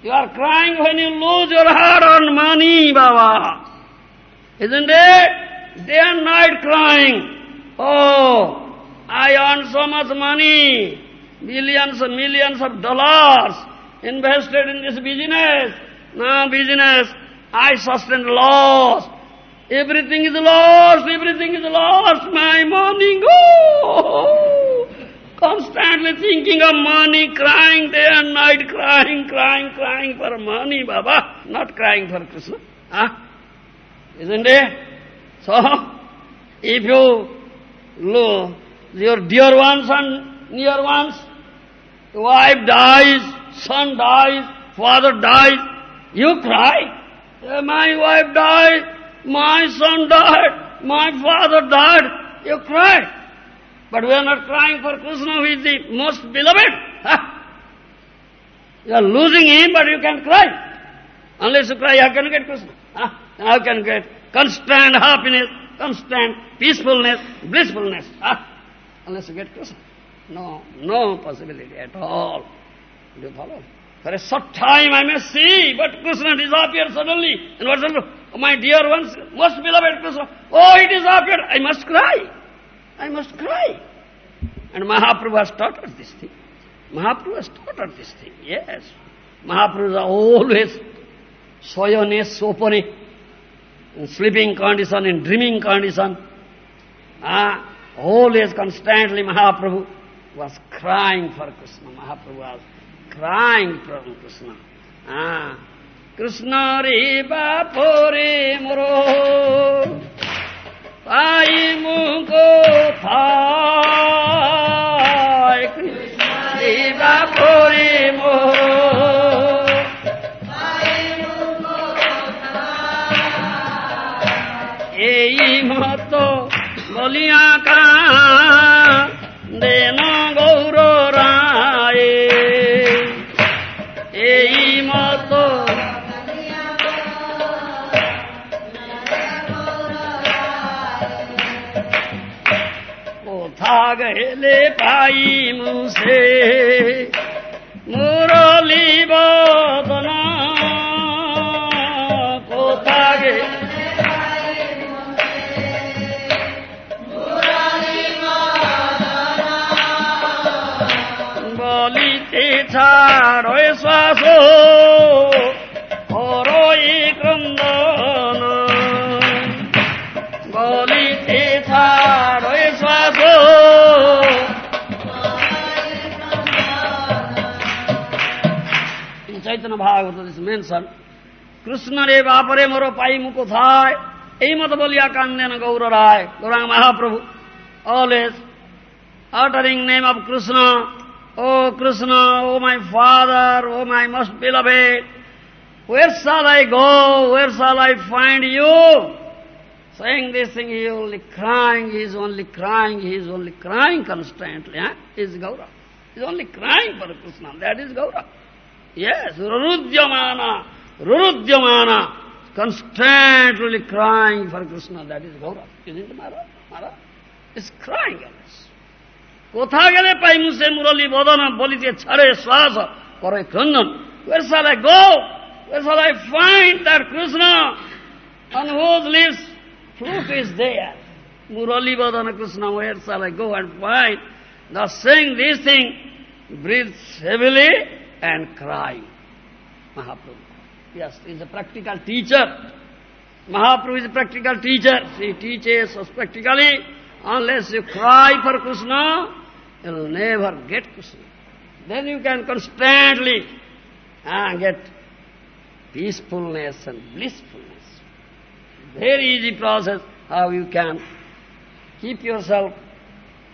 You are crying when you lose your hard-earned money, Baba. Isn't it? Day and night crying. Oh, I earned so much money, millions and millions of dollars invested in this business. Now business, I sustained loss. Everything is lost, everything is lost, my money go. Constantly thinking of money, crying day and night, crying, crying, crying for money, Baba. Not crying for Krishna. Huh? Isn't it? So, if you lo, your dear ones and near ones, wife dies, son dies, father dies, you cry. "Eh, My wife died, my son died, my father died, you cry. But we are not crying for Krishna who is the most beloved. You are losing him, but you can cry. Unless you cry, how can you get Krishna? How can you get constant happiness, constant peacefulness, blissfulness? Unless you get Krishna. No, no possibility at all. Do you follow? For a short time I may see, but Krishna disappears suddenly. And what's the, oh, my dear ones, most beloved Krishna, oh, he disappeared, I must cry. I must cry. And Mahaprabhu has taught us this thing. Mahaprabhu has taught us this thing, yes. Mahaprabhu is always soyone, sopone, in sleeping condition, in dreaming condition. Ah, always, constantly Mahaprabhu was crying for Krishna. Mahaprabhu was crying for Krishna. Ah, Krishna re bapore moro, pai thai. Krishna re bapore moro, বলিয়া কা গৌর রায়। এই মতো কোথা গেলে পাই মুসে মুরলি বদন mentioned, Krishna রে বাপরে মোর পাইমু কোথায়? এই মতো বলিয়া কান্দেন Gaura Raya Gauranga Mahaprabhu. Always uttering name of Krishna, Oh Krishna, oh my father, oh my most beloved, where shall I go, where shall I find you? Saying this thing, he is only crying, he is only crying, he is only crying constantly. Huh? He is Gaura. He is only crying for Krishna, that is Gaura. Yes, Rurudyamana, Rurudyamana, constantly crying for Krishna, that is Gaura. Isn't it, Maharaj? Maharaj is crying always. কোথা গেলে পাই মুসে মুরলী বদন বলিতে ছাড়ে শ্বাস করে ক্রন্দন Where shall I go? Where shall I find that Krishna on whose lips flute is there? Murali Badana Krishna, where shall I go and find? Thus saying this thing, breathes heavily and crying. Mahaprabhu. Yes, he is a practical teacher. Mahaprabhu is a practical teacher. He teaches us practically. Unless you cry for Krishna, you'll never get Krishna. Then you can constantly ah, get peacefulness and blissfulness. Very easy process how you can keep yourself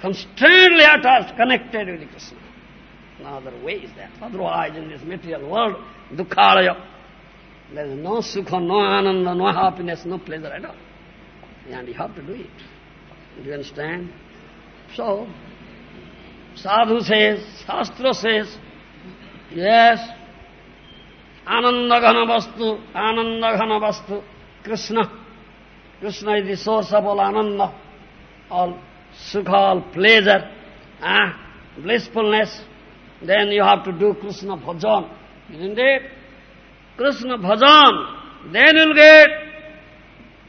constantly attached, connected with Krishna. No other way is that. Otherwise, in this material world, dukkhalaya, there is no sukha, no ananda, no happiness, no pleasure at all. And you have to do it. Do you understand? So, sadhu says, yes, anandaghana vastu, anandaghana vastu, Krishna. Krishna is the source of all ananda, all sukha, all pleasure, ah, blissfulness. Then you have to do Krishna bhajan, isn't it? Krishna bhajan, then you'll get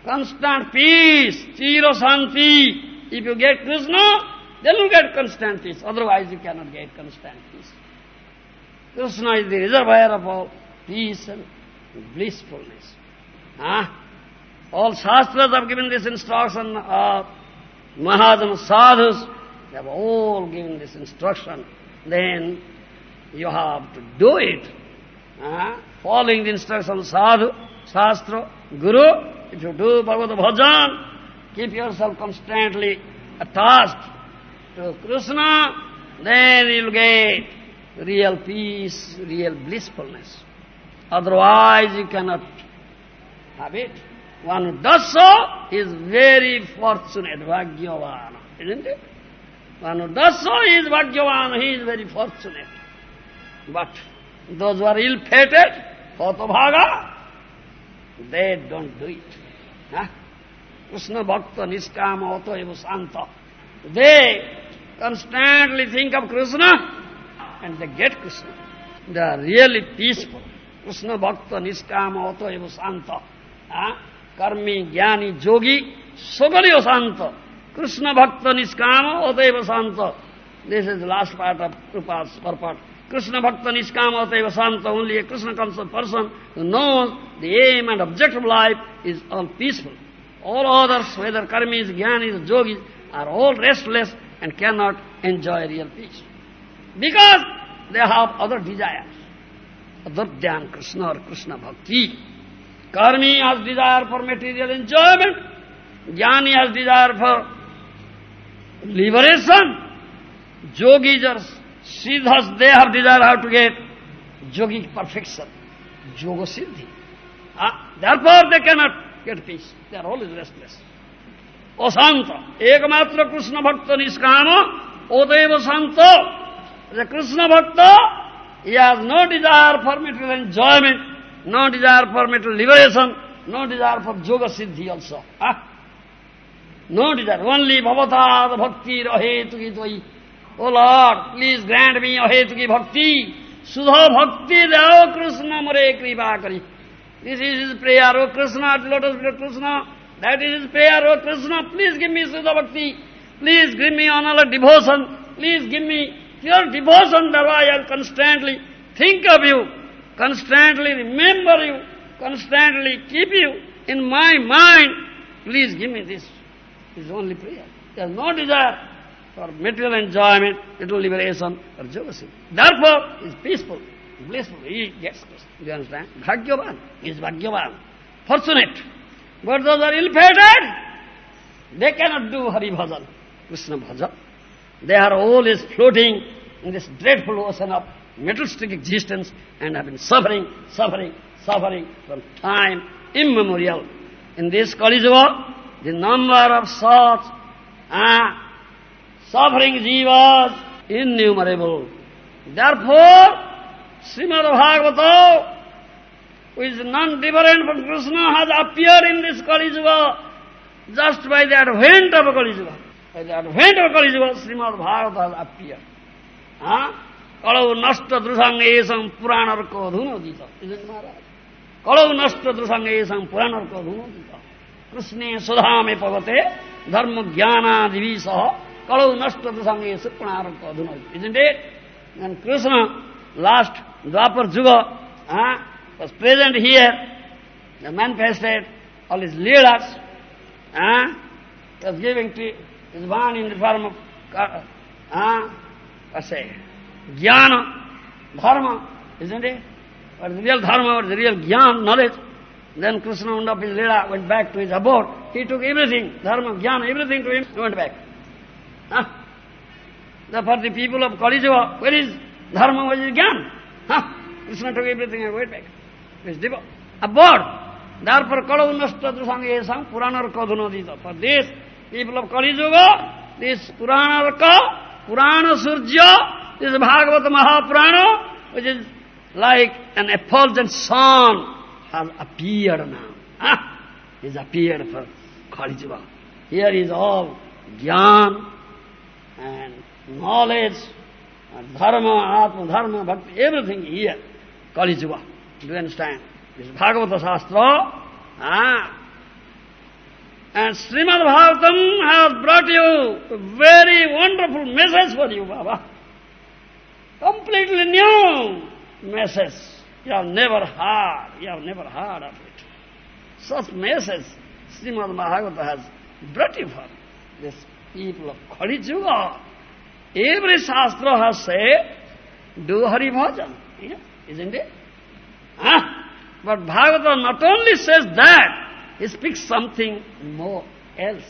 constant peace, chiro shanti. If you get Krishna, then you get constant peace. Otherwise you cannot get constant peace. Krishna is the reservoir of all peace and blissfulness. Ah? All Shastras have given this instruction of Mahajana sadhus. They have all given this instruction. Then you have to do it. Ah? Following the instruction of sadhu, shastra, guru, if you do Bhagavad Bhajan, keep yourself constantly attached to Krishna, then you'll get real peace, real blissfulness. Otherwise you cannot have it. One who does so is very fortunate, Bhagyavana, isn't it? One who does so is Bhagyavana, he is very fortunate. But those who are ill-fated, Bhaga, they don't do it. Huh? Krishna Bhakta Niskama Eva Santa. They constantly think of Krishna and they get Krishna. They are really peaceful. Krishna Bhakta Niskama Auto Eva Santa. Huh? Karmi, Jnani, Yogi, Sogaliyo Santa. Krishna Bhakta Niskama Oteva Santa. This is the last part of Prabhupada's purport. Krishna Bhakta Niskama Oteva Santa. Only a Krishna conscious person who knows the aim and object of life is all peaceful. All others, whether karmis, jnanis, yogis, are all restless and cannot enjoy real peace. Because they have other desires. Other than Krishna or Krishna Bhakti. Karmi has desire for material enjoyment. Jnani has desire for liberation. Yogis or siddhas, they have desire how to get yogic perfection. Yoga siddhi. Ah, therefore they cannot get peace. They are always restless. অশান্ত। একমাত্র কৃষ্ণ ভক্ত নিষ্কাম ওদেব শান্ত। যে Krishna bhakta he has no desire for material enjoyment no desire for material liberation no desire for yoga siddhi also no desire only ভবতার ভক্তি অহেতুকি তুই O lord please grant me অহেতুকি bhakti শুধু ভক্তি দেও কৃষ্ণ মরে কৃপা করি this is is prayer O Krishna lotus Krishna That is his prayer, O Krishna, please give me Sudha bhakti. Please give me honor devotion. Please give me your devotion I will constantly think of you, constantly remember you, constantly keep you in my mind. Please give me this. This is only prayer. There is no desire for material enjoyment, little liberation, or jealousy. Therefore, he is peaceful, blissful. He gets. Do you understand? Bhagyavan. He is Bhagyavan. Fortunate. But those are ill-fated. They cannot do Hari Bhajan, Krishna Bhajan. They are always floating in this dreadful ocean of materialistic existence and have been suffering, suffering, suffering from time immemorial. In this Kali Yuga, the number of such uh, suffering jivas innumerable. Therefore, Srimad Bhagavata, who is non-different from Krishna has appeared in this Kali Yuga just by the advent of Kali Yuga. By the advent of Kali Yuga, Srimad Bhagavata has appeared. Huh? Kalau nashta drusang esam puranar kodhuno dita. Isn't Maharaj? Kalau nashta drusang esam puranar kodhuno dita. कृष्णे सुधा में पवते धर्म ज्ञानादिवी सह कलौ नष्ट संगे सुपुणारक अधुन isn't and Krishna last Dvapara yuga was present here, the manifested all his leelas, huh, was giving to his one in the form of, uh, I say, jnana, dharma, isn't it? Is the real dharma, is the real jnana, knowledge? Then Krishna wound up his leela, went back to his abode. He took everything, dharma, jnana, everything to him, he went back. Huh? For the people of Kali where is dharma, where is jnana? Huh? Krishna took everything and went back. Abode. Therefore, Kalau Nasta Drusang Esam Puranar Kadunodita. For this, people of Kali Yuga, this Puranarka, Purana Surya, this Bhagavata Mahapurana, which is like an effulgent sun, has appeared now. Ah, is appeared for Kali Yuga. Here is all jnana and knowledge, and dharma, atma, dharma, bhakti, everything here. Kali Yuga. Do you understand? This is Bhagavata Shastra. Ah. And Srimad Bhagavatam has brought you a very wonderful message for you, Baba. Completely new message. You have never heard. You have never heard of it. Such message Srimad Bhagavata has brought you for this people of Kali Yuga. Every Shastra has said, do Hari Bhajan. Isn't it? Huh? But Bhagavata not only says that, he speaks something more else.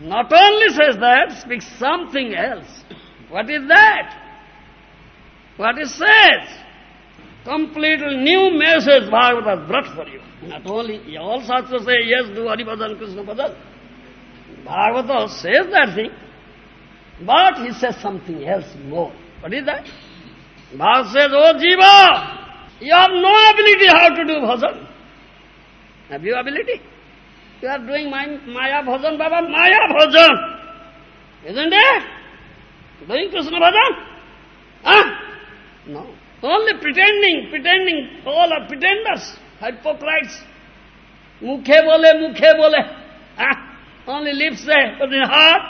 Not only says that, speaks something else. What is that? What it says? Completely new message Bhagavata has brought for you. Not only, all Shastras say, yes, do Hari Bhajan, Krishna Bhajan. Bhagavata says that thing, but he says something else more. What is that? Bhagavata says, oh Jiva, you have no ability how to do bhajan. Have you ability? You are doing Maya bhajan, Baba, Maya bhajan. Isn't it? Doing Krishna bhajan? Huh? No. Only pretending, pretending. All are pretenders, hypocrites. Mukhe bole, mukhe bole. Huh? Only lips say, but in heart,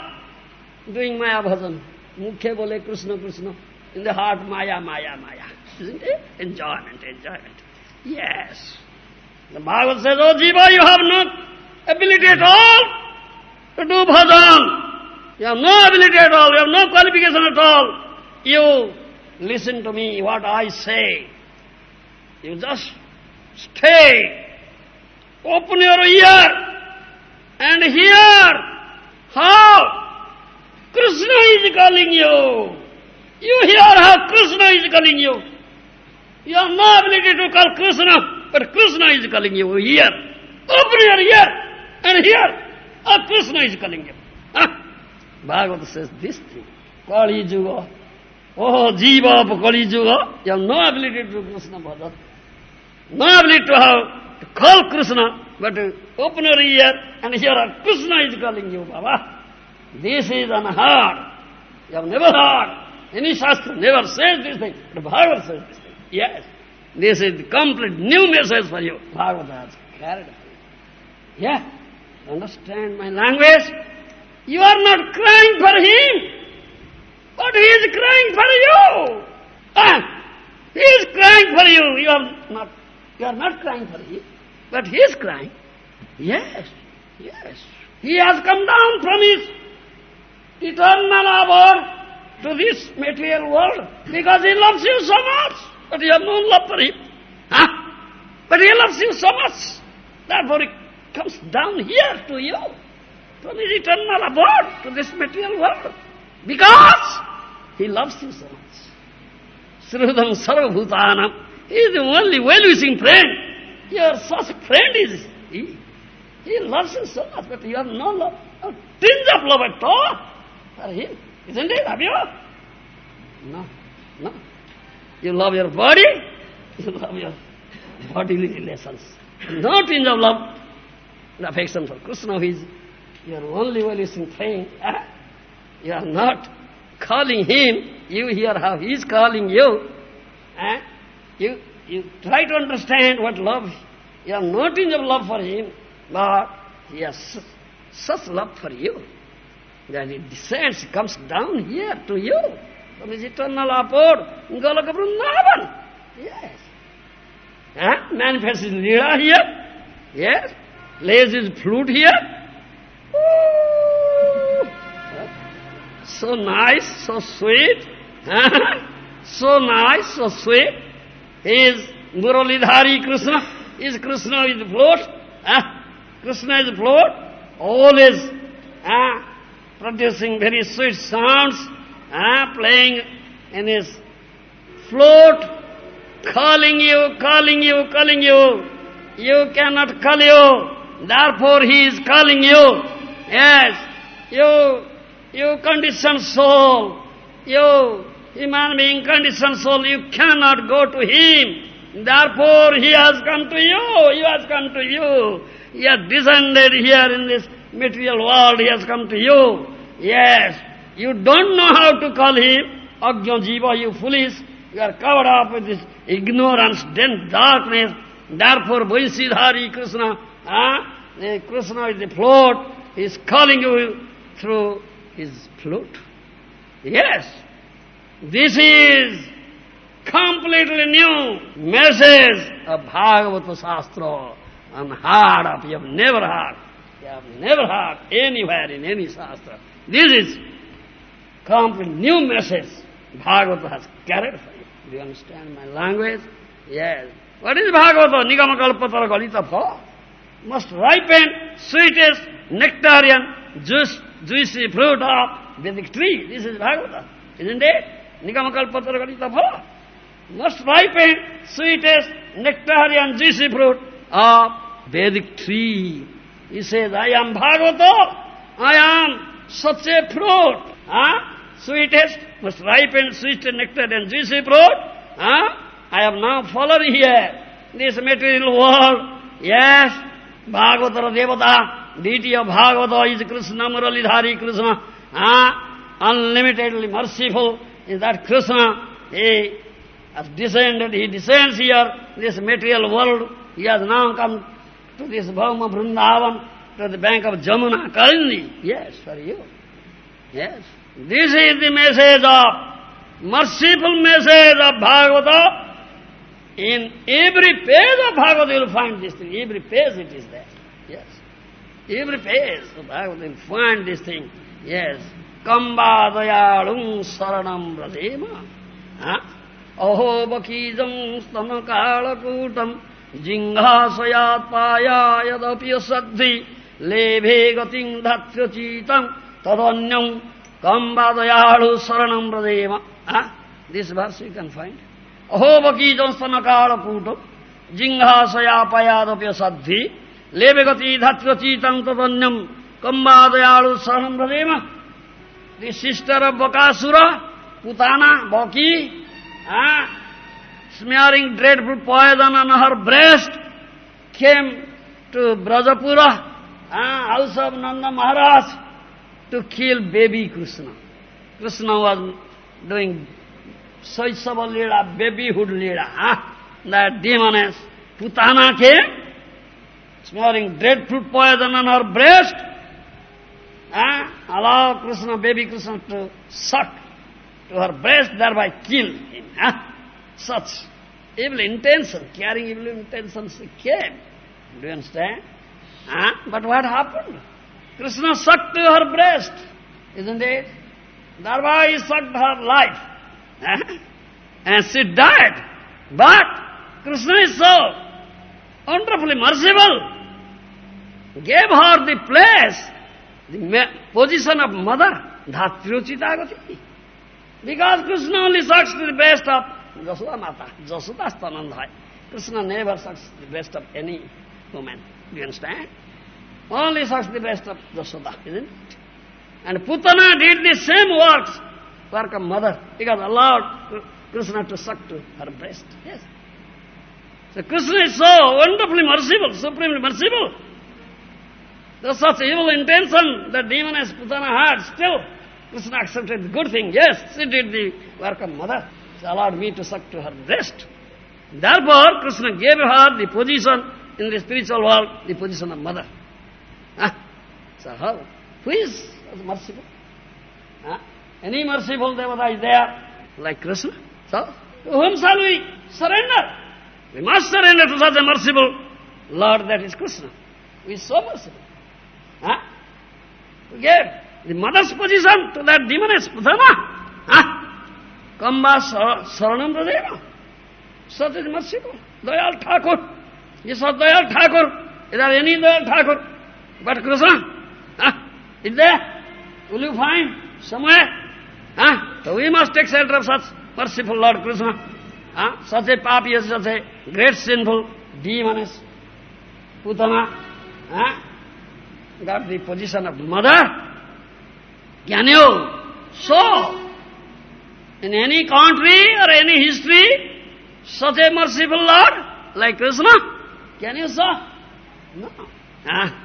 doing Maya bhajan. Mukhe bole Krishna, Krishna. In the heart, Maya, Maya, Maya. Isn't it? Enjoyment, enjoyment. Yes. The Bhagavad says, Oh Jiva, you have no ability at all to do bhajan. You have no ability at all, you have no qualification at all. You listen to me, what I say. You just stay, open your ear and hear how Krishna is calling you. You hear how Krishna is calling you. You have no ability to call Krishna, but Krishna is calling you here. Open your ear and hear how Krishna is calling you. Huh? Bhagavad says this thing. Kali Juga. Oh, Jiva of Kali Juga. You have no ability to do Krishna bhajan. No ability to have to call Krishna, but open your ear and hear how Krishna is calling you, Baba. This is unheard. You have never heard. Any Shastra never says this thing, but Bhagavad says this. Yes. This is complete new message for you. Bhagavad has carried you. Yeah. Understand my language? You are not crying for him, but he is crying for you. Ah, he is crying for you. You are not, you are not crying for him, but he is crying. Yes, yes. He has come down from his eternal abode to this material world because he loves you so much, but you have no love for him. Huh? But he loves you so much, therefore he comes down here to you from his eternal abode to this material world. Because he loves you so much. Srudam Sarvabhutanam. He is the only well-wishing friend. Your such friend is he. He loves you so much, but you have no love, no tinge of love at all for him. Isn't it? Have you? No, no. You love your body, you love your bodily relations. No tinge of love and affection for Krishna, is your only well-wishing. Ah, You are not calling him, you hear how he is calling you. Eh? You, you try to understand what love, you have no tinge of love for him, but he has su- such love for you that it descends, comes down here to you from his eternal abode, Goloka Vrindavan. Yes. Eh? Manifests his here. Yes. Lays his flute here. Ooh. So nice, so sweet. so nice, so sweet. He is Muralidhari Krishna. He Is Krishna is the float. Ah, Krishna is float. Always ah, producing very sweet sounds. Ah, playing in his float. Calling you, calling you, calling you. You cannot call you. Therefore he is calling you. Yes. You you conditioned soul, you human being conditioned soul, you cannot go to him. Therefore he has come to you, he has come to you. He has descended here in this material world, he has come to you. Yes, you don't know how to call him. Agya Jiva, you foolish. You are covered up with this ignorance, dense darkness. Therefore, Vaishidhari Krishna, ah, Krishna is the float, he is calling you through his flute. Yes, this is completely new message of Bhagavata Shastra, unheard of, you have never heard. You have never heard anywhere in any Shastra. This is complete new message Bhagavata has carried for you. Do you understand my language? Yes. What is Bhagavata? Nigama kalpatara galita pha. Must ripen sweetest nectarian juice, juicy fruit of Vedic tree. This is Bhagavata. Isn't it? Nigama kalpatara galita pha. Must ripen sweetest nectarian juicy fruit of Vedic tree. He says, I am Bhagavata. I am such a fruit. Huh? Sweetest, must ripen sweet nectar and juicy fruit. Huh? I have now fallen here, this material world. Yes, Bhagavata Devata, deity of Bhagavata is Krishna, Muralidhari Krishna. Huh? Unlimitedly merciful is that Krishna. He has descended, he descends here, this material world. He has now come to this Bhauma Vrindavan, to the bank of Jamuna, Kalindi. Yes, for you. Yes. This is the message of, merciful message of Bhagavata. In every page of Bhagavata you will find this thing. Every page it is there. Yes. Every page of Bhagavata you will find this thing. Yes. Kambadayalum saranam bradema. Huh? Aho bakijam stanakalakutam जिङ्घासयात्पाया यदपि सद्धि लेभे गतिं धात्र्यचीतं तदन्यं Kambadayalu saranam radeva. Huh? This verse you can find. Aho baki jansanakala puto, jinghasaya payadapya saddhi, lebegati dhatvati tantadanyam, kambadayalu saranam radeva. The sister of Bakasura, Putana, Baki, huh? smearing dreadful poison on her breast, came to Brajapura, uh, house of Nanda Maharaj, to kill baby Krishna. Krishna was doing Saisava Leela, babyhood Leela. Huh? That demoness, Putana came, smearing dreadful poison on her breast, uh, allow Krishna, baby Krishna to suck to her breast, thereby kill him. Huh? such evil intention, carrying evil intentions came. Do you understand? Huh? But what happened? Krishna sucked her breast, isn't it? Thereby he sucked her life. And she died. But Krishna is so wonderfully merciful. Gave her the place, the position of mother, Dhatriuchitagati. Because Krishna only sucks to the breast of Jasoda Mata, Jasoda Stanandhai. Krishna never sucks the breast of any woman. Do you understand? Only sucks the breast of Jasoda, isn't it? And Putana did the same works, work of mother, because allowed Krishna to suck to her breast. Yes. So Krishna is so wonderfully merciful, supremely merciful. There's such evil intention that demoness Putana had, still Krishna accepted the good thing. Yes, she did the work of mother. She allowed me to suck to her breast. Therefore, Krishna gave her the position in the spiritual world, the position of mother. Ah, so how? Who is merciful? Ah, any merciful devata is there, like Krishna? So, to whom shall we surrender? We must surrender to such a merciful Lord that is Krishna. Who is so merciful. Ah? We gave the mother's position to that demoness, Putana. Ah? Kamba Saranam Radeva. Such is merciful. Dayal Thakur. He said Dayal Thakur. Is there any Dayal Thakur? But Krishna, ah, is there? Will you find somewhere? Ah, so we must take shelter of such merciful Lord Krishna. Ah, such a papi, is such a great sinful demoness, Putana, ah, got the position of mother. Can you show in any country or any history such a merciful Lord like Krishna? Can you show? No. Ah.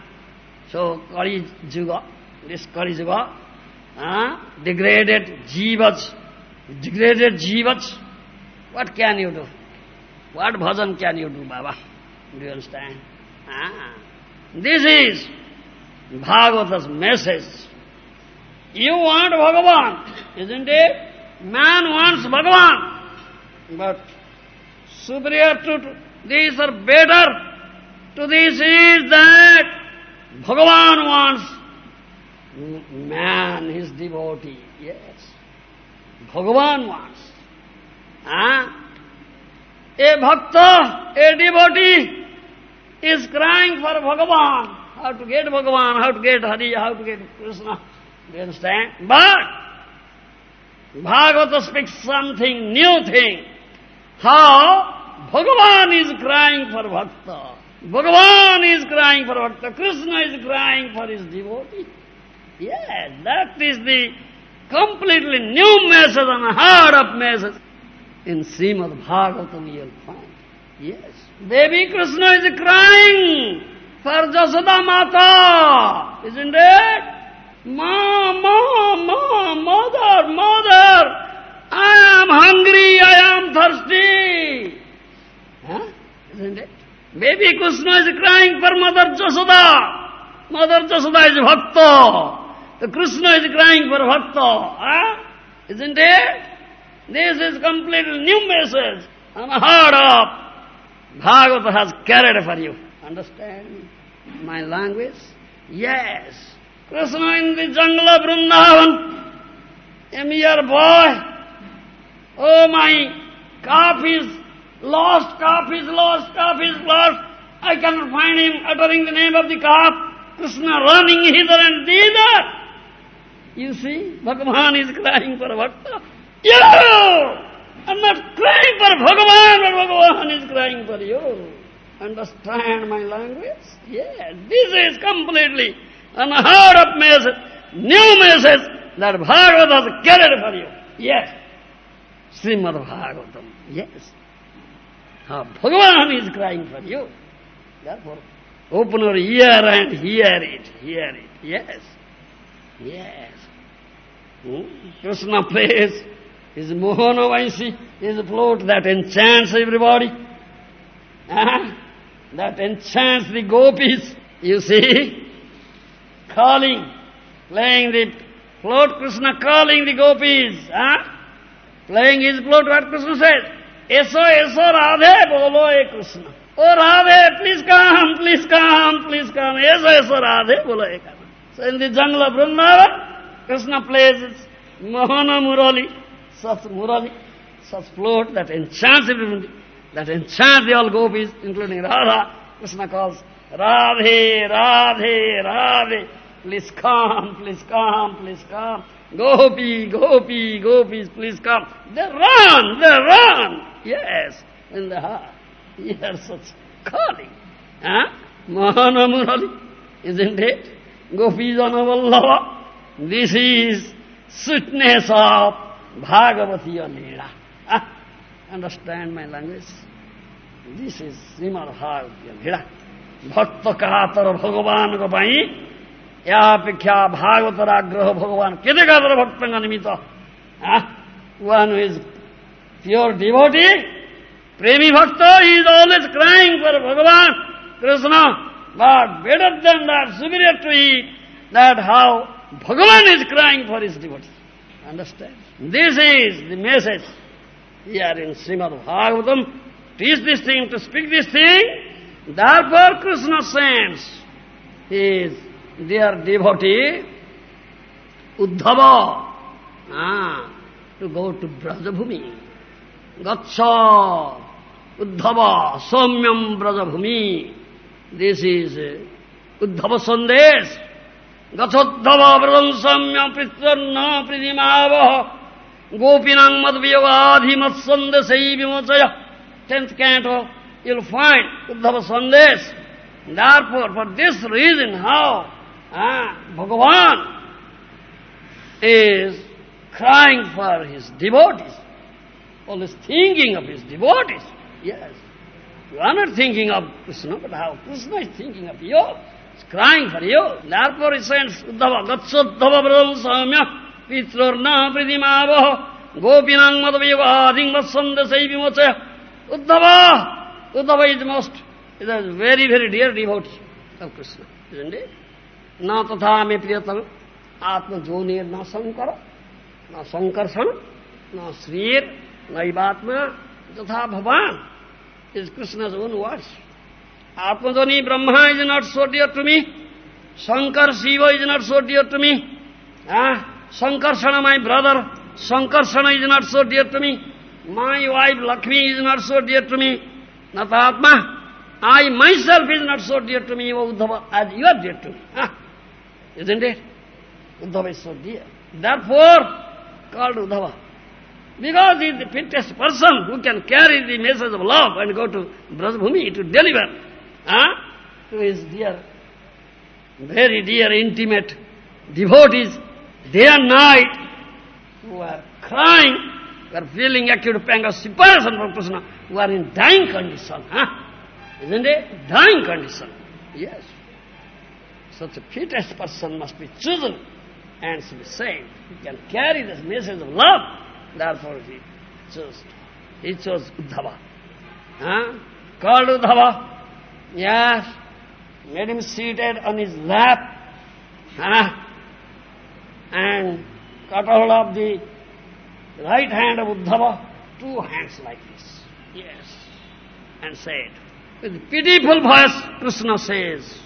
So, Kali Juga, this Kali Juga, ah, degraded jivas, degraded jivas, what can you do? What bhajan can you do, Baba? Do you understand? Ah. This is Bhagavata's message. You want Bhagavan, isn't it? Man wants Bhagavan. But superior to this or better to this is that Bhagavan wants man, his devotee. Yes. Bhagavan wants. Ah? A bhakta, a devotee is crying for Bhagavan. How to get Bhagavan, how to get Hari, how to get Krishna. Do you understand? But Bhagavata speaks something new thing. How Bhagavan is crying for bhakta. Bhagavan is crying for bhakta. Krishna is crying for his devotee. Yes, that is the completely new message and heart of message. In Srimad Bhagavatam you will find. Yes. Baby Krishna is crying for Jasoda Mata, isn't it? Ma, ma, ma, mother, mother, I am hungry, I am thirsty. Huh? Isn't it? Baby Krishna is crying for Mother Jasoda. Mother Jasoda is Bhakta. The Krishna is crying for bhakta. Huh? Isn't it? This is completely new message. I'm Unheard of. Bhagavata has carried for you. Understand my language? Yes. Krishna in the jungle of Vrindavan, a mere boy. Oh, my calf is lost, calf is lost, calf is lost. I cannot find him uttering the name of the calf. Krishna running hither and thither. You see, Bhagavan is crying for Bhakta. You! I'm not crying for Bhagavan, but Bhagavan is crying for you. Understand my language? Yes, this is completely unheard of message, new message that Bhagavad has carried for you. Yes. Srimad Bhagavatam. Yes. Bhagavan is crying for you. Therefore, open your ear and hear it, hear it. Yes. Yes. Hmm? Krishna plays his Mohana Vaisi, his flute that enchants everybody. Ah, that enchants the gopis, you see. Calling, playing the flute, Krishna calling the gopis. Ah? Playing his flute, what Krishna says? ऐसो ऐसो राधे बोलो ए Krishna. O Radhe please come please come please come ऐसो ऐसो राधे बोलो ए Krishna. In the jungle of Vrindavan Krishna plays Mohan murali such murali such float that in everybody that enchants the all gopis including Radha Krishna calls Radhe Radhe Radhe please come please come please come Gopi, gopi, gopis, please come. They run, they run. Yes, in the heart. yes, such calling. Huh? Mahanamurali, isn't it? Gopis Janavallava. This is sweetness of Bhagavatiya Leela. Huh? Understand my language? This is Srimad Bhagavatiya Leela. Bhakta Bhagavan Gapai. पाई या अपेक्षा भागवतर आग्रह भगवान केते कातर भक्त निमित्त one is pure devotee प्रेमी भक्त is always crying for Bhagwan Krishna but better than that superior to he that how Bhagwan is crying for his devotee understand this is the message here in Shrimad Bhagavatam teach this thing, to speak this thing, Therefore Krishna sends his dear devotee, Uddhava, ah, to go to Brajabhumi. Gacha, Uddhava, Somyam Brajabhumi. This is Uddhava Sandesh. Gachodhava Brajam Samyam Pritranna Pridimavaha. Gopinang Madhyavadhi Matsandasai Vimochaya. Tenth canto you'll find Uddhava Sandesh. Therefore, for this reason, how ah, Bhagavan is crying for his devotees, always thinking of his devotees. Yes. You are not thinking of Krishna, but how Krishna is thinking of you. He's crying for you. Therefore he sends Uddhava, Gatsuddhava Braham Samya, Pitrurna Pridimavaha, Gopinang Madhavayava, Adhing Saivi Mochaya, Uddhava, Uddhava is the most, is a very, very dear devotee of Krishna, isn't it? Na tatha me priyatam atma jonir na sankara, na sankarsana, na srir, na ivatma, tatha bhavan is Krishna's own words. Atmadoni Brahma is not so dear to me. Shankar Shiva is not so dear to me. Ah, Sankarsana, my brother, Sankarsana is not so dear to me. My wife Lakshmi is not so dear to me. Natatma, I myself is not so dear to me, O Uddhava, as you are dear to me. Huh? Isn't it? Uddhava is so dear. Therefore, called Uddhava. Because he is the fittest person who can carry the message of love and go to Brajabhumi to deliver huh? to his dear, very dear, intimate devotees, day and night, who are crying, who are feeling acute pang of separation from Krishna, who are in dying condition, huh? Isn't it? Dying condition. Yes. Such a fittest person must be chosen and should be saved. He can carry this message of love. Therefore he chose. He chose Uddhava. Huh? Called Uddhava. Yes. Made him seated on his lap. Huh? and cut hold of the right hand of Uddhava, two hands like this. Yes. And said, with pitiful voice, Krishna says,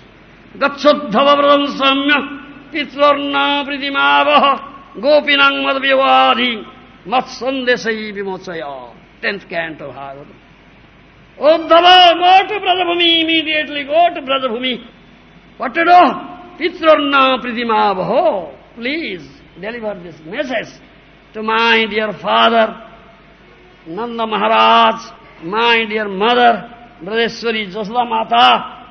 Gacchodhava vradam samya pitrarna pridimavaha gopinang madvyavadhi matsandesai vimochaya. Tenth canto Bhagavatam. Uddhava, go to Brajabhumi immediately, go to Brajabhumi. What to do? Pitrarna pridimavaho. Please deliver this message to my dear father, Nanda Maharaj, my dear mother, Braheswari Jasla Mata.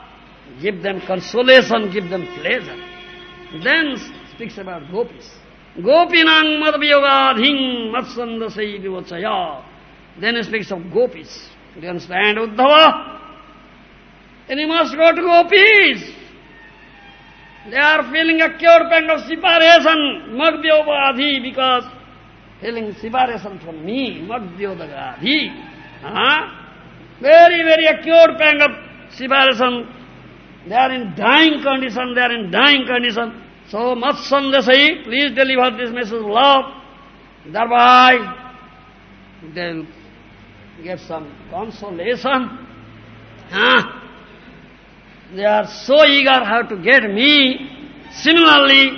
Give them consolation, give them pleasure. Then speaks about gopis. Gopinang madhyagadhing matsandasai vivachaya. Then he speaks of gopis. Do you understand, Uddhava? Then you must go to gopis. They are feeling acute pang of separation, Magdhyodagadi, because feeling separation from me, Magdhyodagadi. Huh? Very, very acute pang of separation. They are in dying condition, they are in dying condition. So, Matsandasai, please deliver this message of love. Thereby, they'll get some consolation. Huh? They are so eager how to get me. Similarly,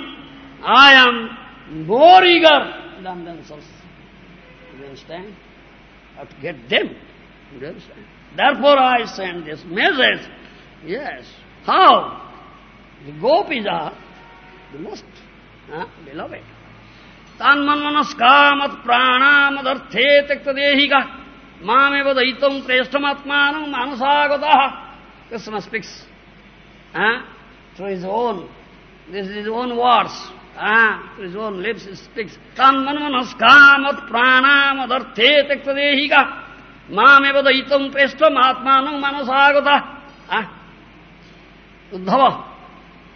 I am more eager than themselves. You understand? How to get them. You understand? Therefore I send this message. Yes. How? The gopis are the most uh, beloved. तान्मन्मनस्का मत प्राणामदर्थे त्यक्तदेहिका मामेव दयितुं प्रेष्ठमात्मानं मानसागतः Krishna speaks through his own this his own words through his own lips speaks तान्मन्मनस्का मत प्राणामदर्थे त्यक्तदेहिका मामेव दयितुं प्रेष्ठमात्मानं मानसागतः prana madarthe tekta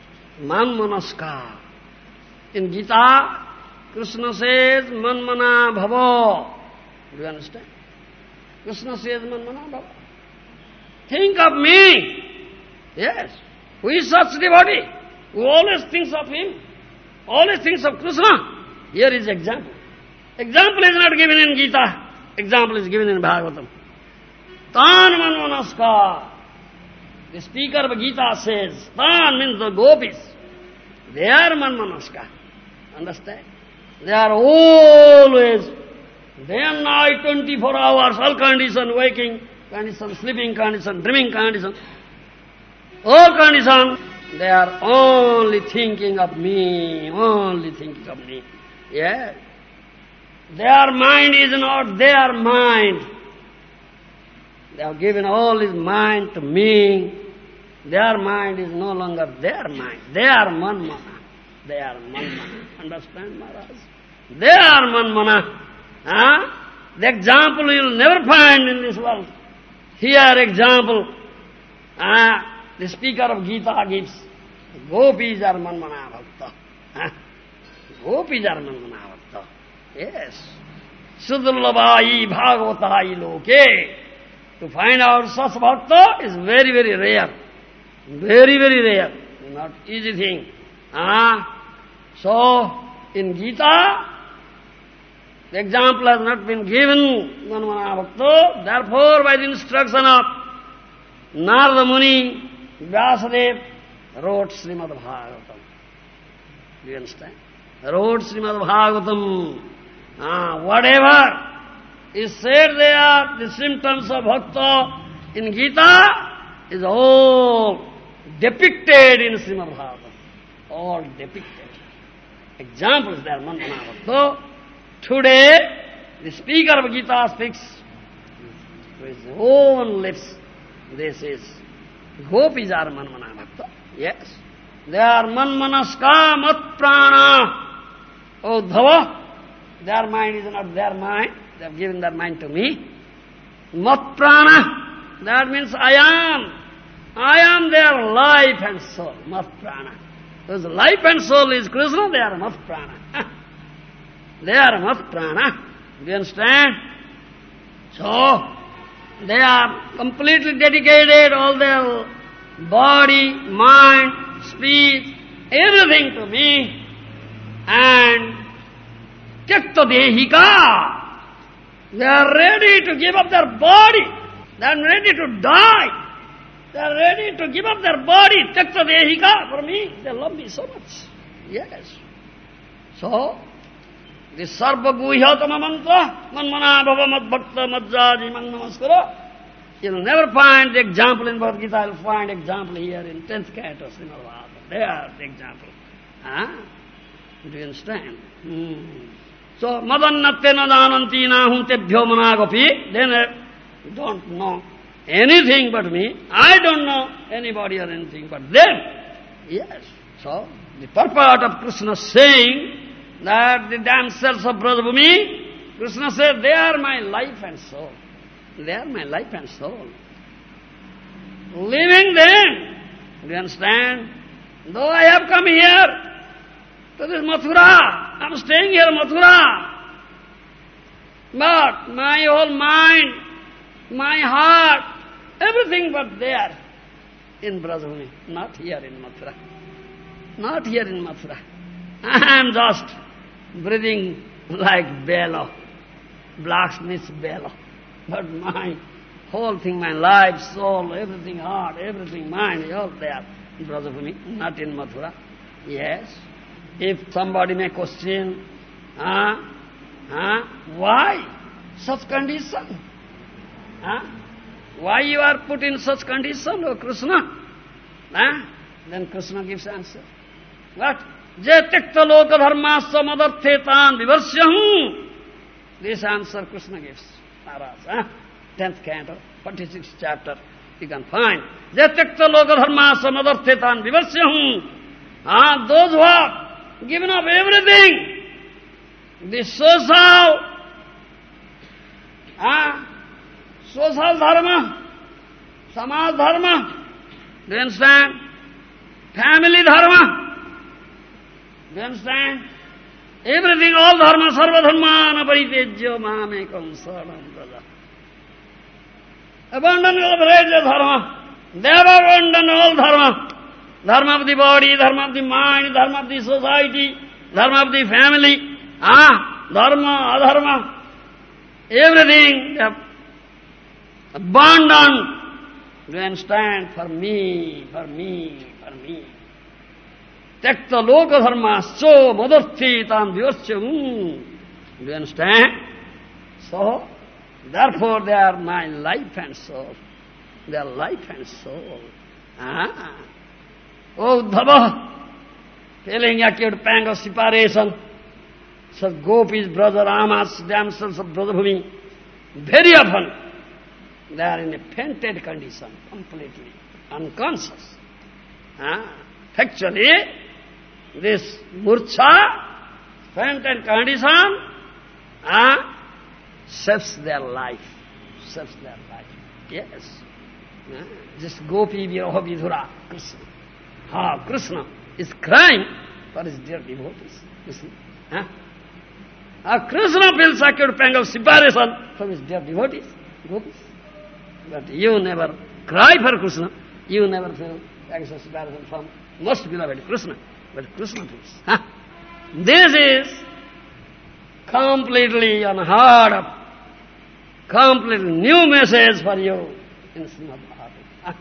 dehika mameva daitam preshtam atmanam manasagata. Huh? Uddhava, man manaska. In Gita, Krishna says, manmana bhava. Do you understand? Krishna says, manmana bhava. Think of me. Yes. Who is such devotee? Who always thinks of him? Always thinks of Krishna. Here is example. Example is not given in The speaker of Gita says, Tan means the gopis. They are manmanaska. Understand? They are always, day and night, 24 hours, all condition, waking condition, sleeping condition, dreaming condition, all condition, they are only thinking of me, only thinking of me. Yeah? Their mind is not their mind. They have given all his mind to me. Their mind is no longer their mind. They are manmana. They are manmana. Understand, Maharaj? They are manmana. Huh? The example you will never find in this world. Here example, uh, the speaker of Gita gives. Gopis are manmana bhakta. Huh? Gopis are manmana bhakta. Yes. Sudurlabhai bhagavatai loke. To find out such bhakta is very, very rare. Very, very rare. Not easy thing. Ah, so, in Gita, the example has not been given, Bhakta. Therefore, by the instruction of Narada Muni, Vyasadeva wrote Srimad Bhagavatam. Do you understand? Wrote Srimad Bhagavatam. Ah, whatever is said there, the symptoms of Bhakta in Gita is all depicted in Srimad Bhagavatam. All depicted. Examples there, Manmana Bhakta. Today, the speaker of Gita speaks with his own lips. This is Gopis are Manmana Bhakta. Yes. They are Manmanaska Mat Prana. Oh, Dhava, their mind is not their mind. They have given their mind to me. Mat Prana, that means I am. I am their life and soul, Mat. Because life and soul is Krishna, they are Mat Prana. They are mat prana. Do you understand? So, they are completely dedicated, all their body, mind, speech, everything to me. and Tyakta Dehika. They are ready to give up their body. They are ready to die. They are ready to give up their body. Tyakta Dehika. For me, they love me so much. Yes. So, the Sarva Guhyatama mantra, Manmana Bhava Mad Bhakta Madjaji Man Namaskara. You'll never find the example in Bhagavad Gita, you'll find example here in 10th canto, Srimad They are the example. Huh? Do you understand? Hmm. So, madannatte nadananti nahum tebhyo managopi, then uh, don't know anything but me. I don't know anybody or anything but them. Yes. So, the purport of Krishna saying that the damsels of Brajabhumi, Krishna said, they are my life and soul. They are my life and soul. Leaving them, do you understand? Though I have come here to this Mathura, I'm staying here Mathura, but my whole mind, my heart, everything but there in Brajavani, not here in Mathura. Not here in Mathura. I am just breathing like bellow, blacksmith's bellow. But my whole thing, my life, soul, everything, heart, everything, mind, all there, for me, not in Mathura. Yes. If somebody may question, huh, huh, why such condition? Huh? Why you are put in such condition, O Krishna? Huh? Then Krishna gives answer. What? Je tikta loka dharmasya madarthe tan vivarsya This answer Krishna gives. Maharaj, huh? 10th canto, 46th chapter, you can find. Jatakta loka dharma samadarthetan vivarsyahum. Ah, those who have given up everything, the social, ah, social dharma, samaj dharma, do you understand? Family dharma, do you understand? Everything, all dharma, sarva dharma, paritejya mamekam saranam braja. Abandon all dharma. They have abandoned all dharma. Dharma of the body dharma of the mind dharma of the society dharma of the family हा dharma, adharma everything bond on to and stand for me for me for me त्यक्त लोक धर्म सो मदस्थी ताम दिवस्यम do and stand so therefore they are my life and soul they are life and soul हाँ O Uddhav पहले यहाँ के पैंग सिपारे सन। सब गोप is brother, आमास dam सन सब brother Bhumi very often they are in A fainted condition completely unconscious actually this मूर्छा fainted condition safes their life safes their life yes जिस गोपी भी रहो भी धुरा Krishna Ah, Krishna is crying for his dear devotees. You see? Ah? Ah, Krishna feels acute pang of separation from his dear devotees, gopis. But you never cry for Krishna. You never feel pangs of separation from most beloved Krishna. But Krishna feels. Huh? This is completely unheard of, completely new message for you in Srimad Bhagavatam.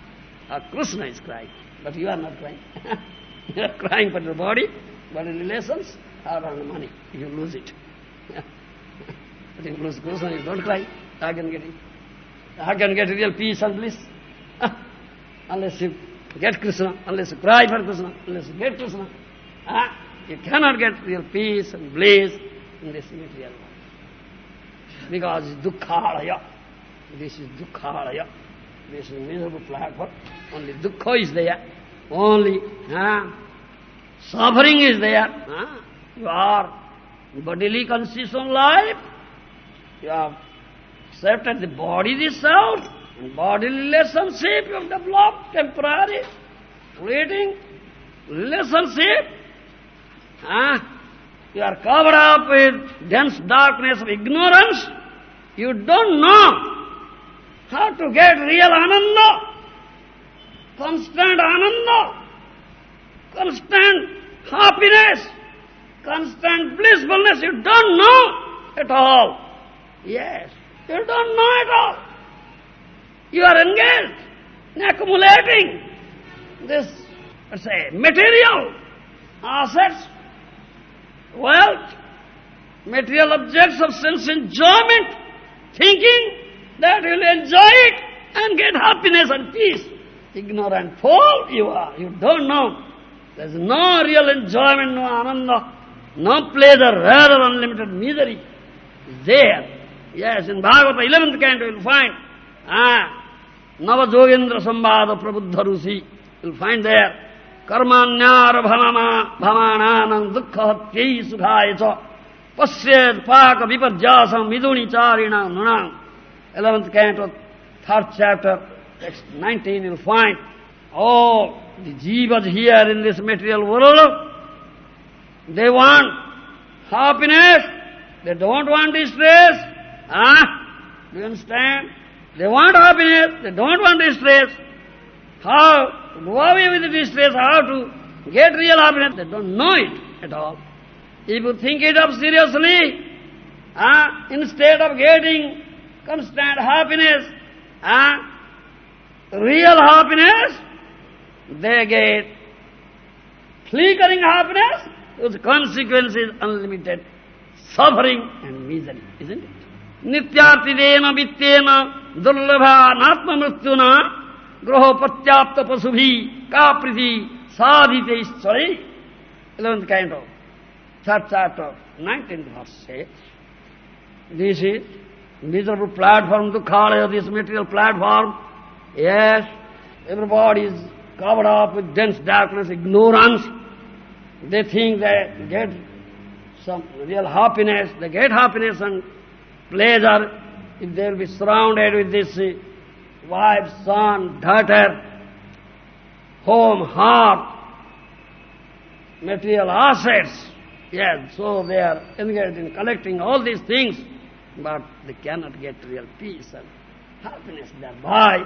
Huh? Krishna is crying, but you are not crying. you are crying for your body, body relations, or on the money. You lose it. but if you lose Krishna, you don't cry. How can get it? How can get real peace and bliss? unless you get Krishna, unless you cry for Krishna, unless you get Krishna, ah, you cannot get real peace and bliss in this material life. Because dukkhalaya. This is dukkhalaya. This is miserable platform. Only dukkha is there. Only ah, suffering is there. You are bodily conscious on life. You have accepted the body, the self, and body relationship you have developed, temporary, fleeting relationship. Ah, you are covered up with dense darkness of ignorance. You don't know how to get real ananda, constant ananda, constant happiness, constant blissfulness. You don't know at all. Yes, you don't know at all. You are engaged in accumulating this, let's say, material assets, wealth, material objects of sense enjoyment, thinking that you will enjoy it and get happiness and peace. Ignorant fool you are, you don't know. There is no real enjoyment, no ananda, no pleasure, rather unlimited misery is there. Yes, in Bhagavata, 11th canto, you will find ah, Nava Jogendra Sambhada Prabuddha Rusi. You will find there. Karmanyara bhamama bhamananam dukkha hatyai sukhaya cha pasyed 11th canto, third chapter, text 19, you'll find all the jivas here in this material world, they want happiness, they don't want distress. Ah, do you understand? They want happiness, they don't want distress. How to go away with the distress, how to get real happiness, they don't know it at all. If you think it up seriously, ah, instead of getting constant happiness, ah, real happiness, they get flickering happiness, whose consequence is unlimited suffering and misery, isn't it? नित्यातिदेन वित्तेन दुर्लभानात्म मृत्युना ग्रहो प्रत्याप्त पशुभि का पृथि साधित ईश्वरी eleventh kind of third chapter, 19th verse says, this is miserable platform, Dukhalaya, this material platform. Yes, everybody is covered up with dense darkness, ignorance. They think they get some real happiness, they get happiness and pleasure if they will be surrounded with this uh, wife, son, daughter, home, heart, material assets. Yes, so they are engaged in collecting all these things, but they cannot get real peace and happiness thereby.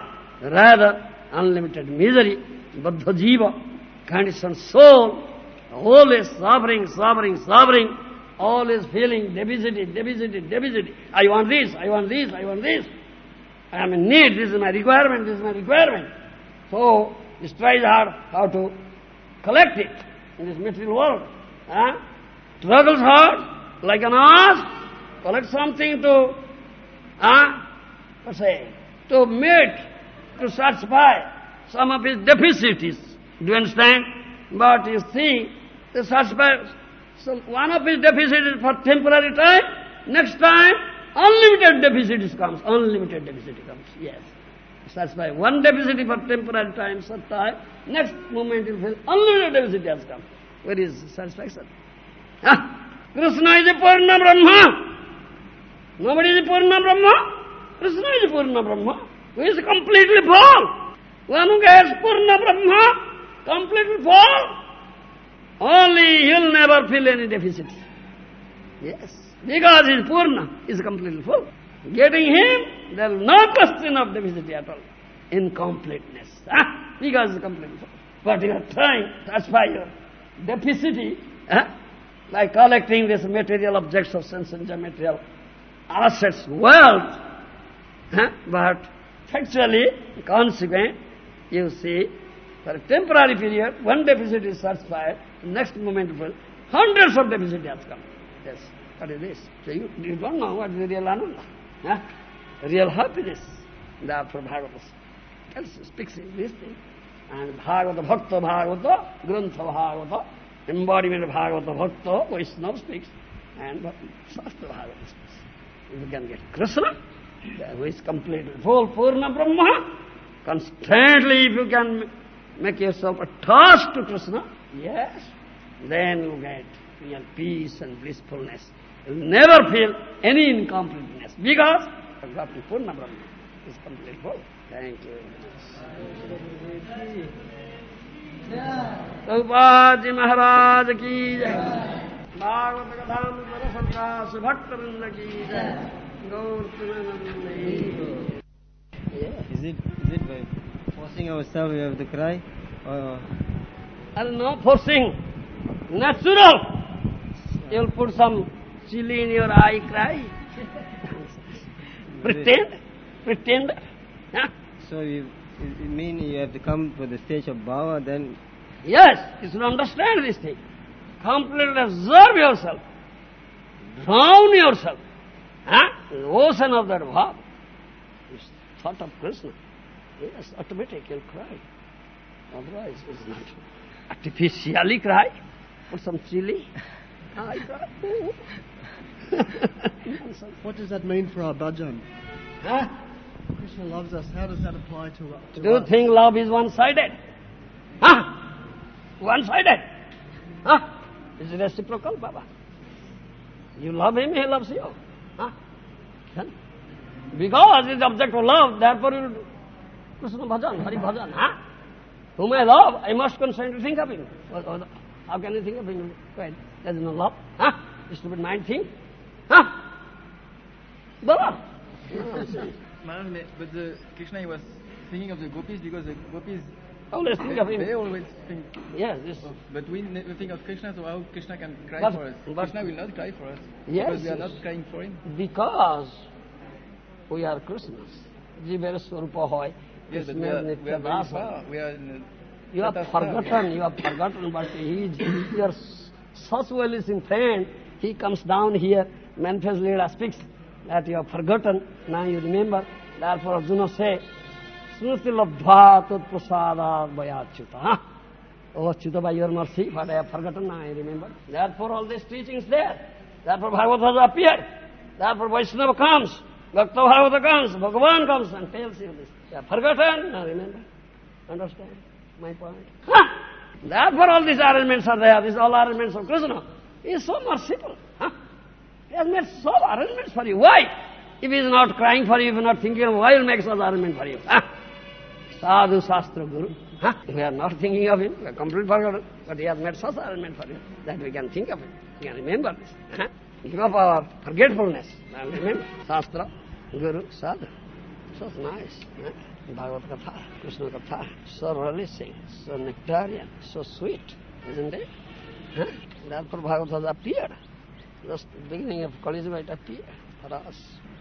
Rather, unlimited misery, Baddha Jiva, conditioned soul, always suffering, suffering, suffering, always feeling deficit, deficit, deficit. I want this, I want this, I want this. I am in need, this is my requirement, this is my requirement. So, he tries hard how to collect it in this material world. Huh? Struggles hard, like an ass, collect something to, ah, What say, to meet, to satisfy some of his deficiencies. Do you understand? But you see, to satisfy so one of his deficits is for temporary time, next time unlimited deficit comes, unlimited deficit comes, yes. Satisfy one deficit for temporary time, such time, next moment you feel unlimited deficit has come. Where is satisfaction? Ah, Krishna is a Purna Brahma. Nobody is Purna Brahma. Krishna is Purna Brahma. Is completely full. One who gets Purna Brahma, completely full, only he'll never feel any deficit. Yes, because he's Purna, is completely full. Getting him, there's no question of deficit at all. Incompleteness. Ah, because he's completely full. But you are trying to satisfy your deficit, ah, like collecting these material objects of sense and material assets, wealth. But actually, consequent, you see, for a temporary period, one deficit is satisfied, next moment hundreds of deficit has come. Yes, what is this? So you, you don't know what is the real ananda. Huh? Real happiness. Therefore Bhagavata tells, speaks in this thing. And Bhagavata Bhakta Bhagavata, Grantha Bhagavata, embodiment of Bhagavata Bhakta, Vaishnava speaks, and Shastra Bhagavata speaks you can get Krishna, who is completely full Purna Brahma. Constantly, if you can make yourself attached to Krishna, yes, then you get real peace and blissfulness. You will never feel any incompleteness because you have to Purna Brahma is complete full. Thank you. Prabhupada Maharaj ki jai. Bhagavat कथाम सरस भक्त वृंद की जय गौर Is it is it by forcing ourselves we have to cry? Or and no forcing, natural. You'll put some chili in your eye, cry. Pretend. Pretend. Huh? So you, it it mean you have to come to the stage of bhava, then Yes, you should understand this thing. Completely absorb yourself. Drown yourself. Huh? In the ocean of that bhava. It's thought of Krishna. Yes, automatic, you'll cry. Otherwise, it's not. Artificially cry. Put some chili. I cry. What does that mean for our bhajan? huh? Krishna loves us. How does that apply to, to Do you us? think love is one-sided? Huh? One-sided? Huh? Is it reciprocal, Baba? You love him, he loves you. Huh? Because it's object of love, therefore you do Krishna bhajan, Hari bhajan. Huh? Whom I love, I must consent to think of him. How can you think of him? Right. There's no love. Huh? Stupid mind think. Huh? Baba. But the Krishna he was thinking of the gopis because the gopis Always think of they, him. they always think. Yes, this. Of, but we never think of Krishna, so how Krishna can cry But- for us? but- Krishna will not cry for us Yes, because we are yes. not crying for him. Because we are Krishna's. জীবের স্বরূপ হয় Yes, but we কৃষ্ণের are, we নিত্য are very Das হয়। far. We are in the You have Tathastha. forgotten, you have forgotten, but he is your such well-wishing friend. He comes down here, manifest Leela speaks that you have forgotten, now you remember. Therefore Arjuna say, Labdha tat prasada mayachyuta. Huh? Oh, Achyuta, by your mercy, but I have forgotten, now I remember. Therefore all these teachings there. Therefore Bhagavad has appeared. Therefore Vaishnava comes, Bhakta Bhagavata comes, Bhagavan comes and tells you this. You have forgotten, now remember. Understand my point? Huh? Therefore all these arrangements are there, these all arrangements of Krishna. He is so merciful. He has made so arrangements for you. Why? If he is not crying for you, if he is not thinking why he will make such arrangement for you? Sadhu Shastra Guru. Huh? We are not thinking of him, we are completely forgotten. But he has made such arrangement for you that we can think of him. We can remember this. Huh? Give up our forgetfulness. And remember, Shastra, Guru, Sadhu. So nice. Huh? Bhagavad Katha, Krishna Katha, so relishing, so nectarian, so sweet, isn't it? Huh? Therefore Bhagavad has appeared. Just beginning of Kali Yuga it appeared for us.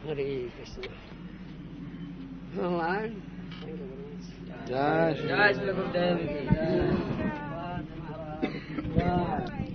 Hare Krishna. All right. Thank you Jai Shri Jai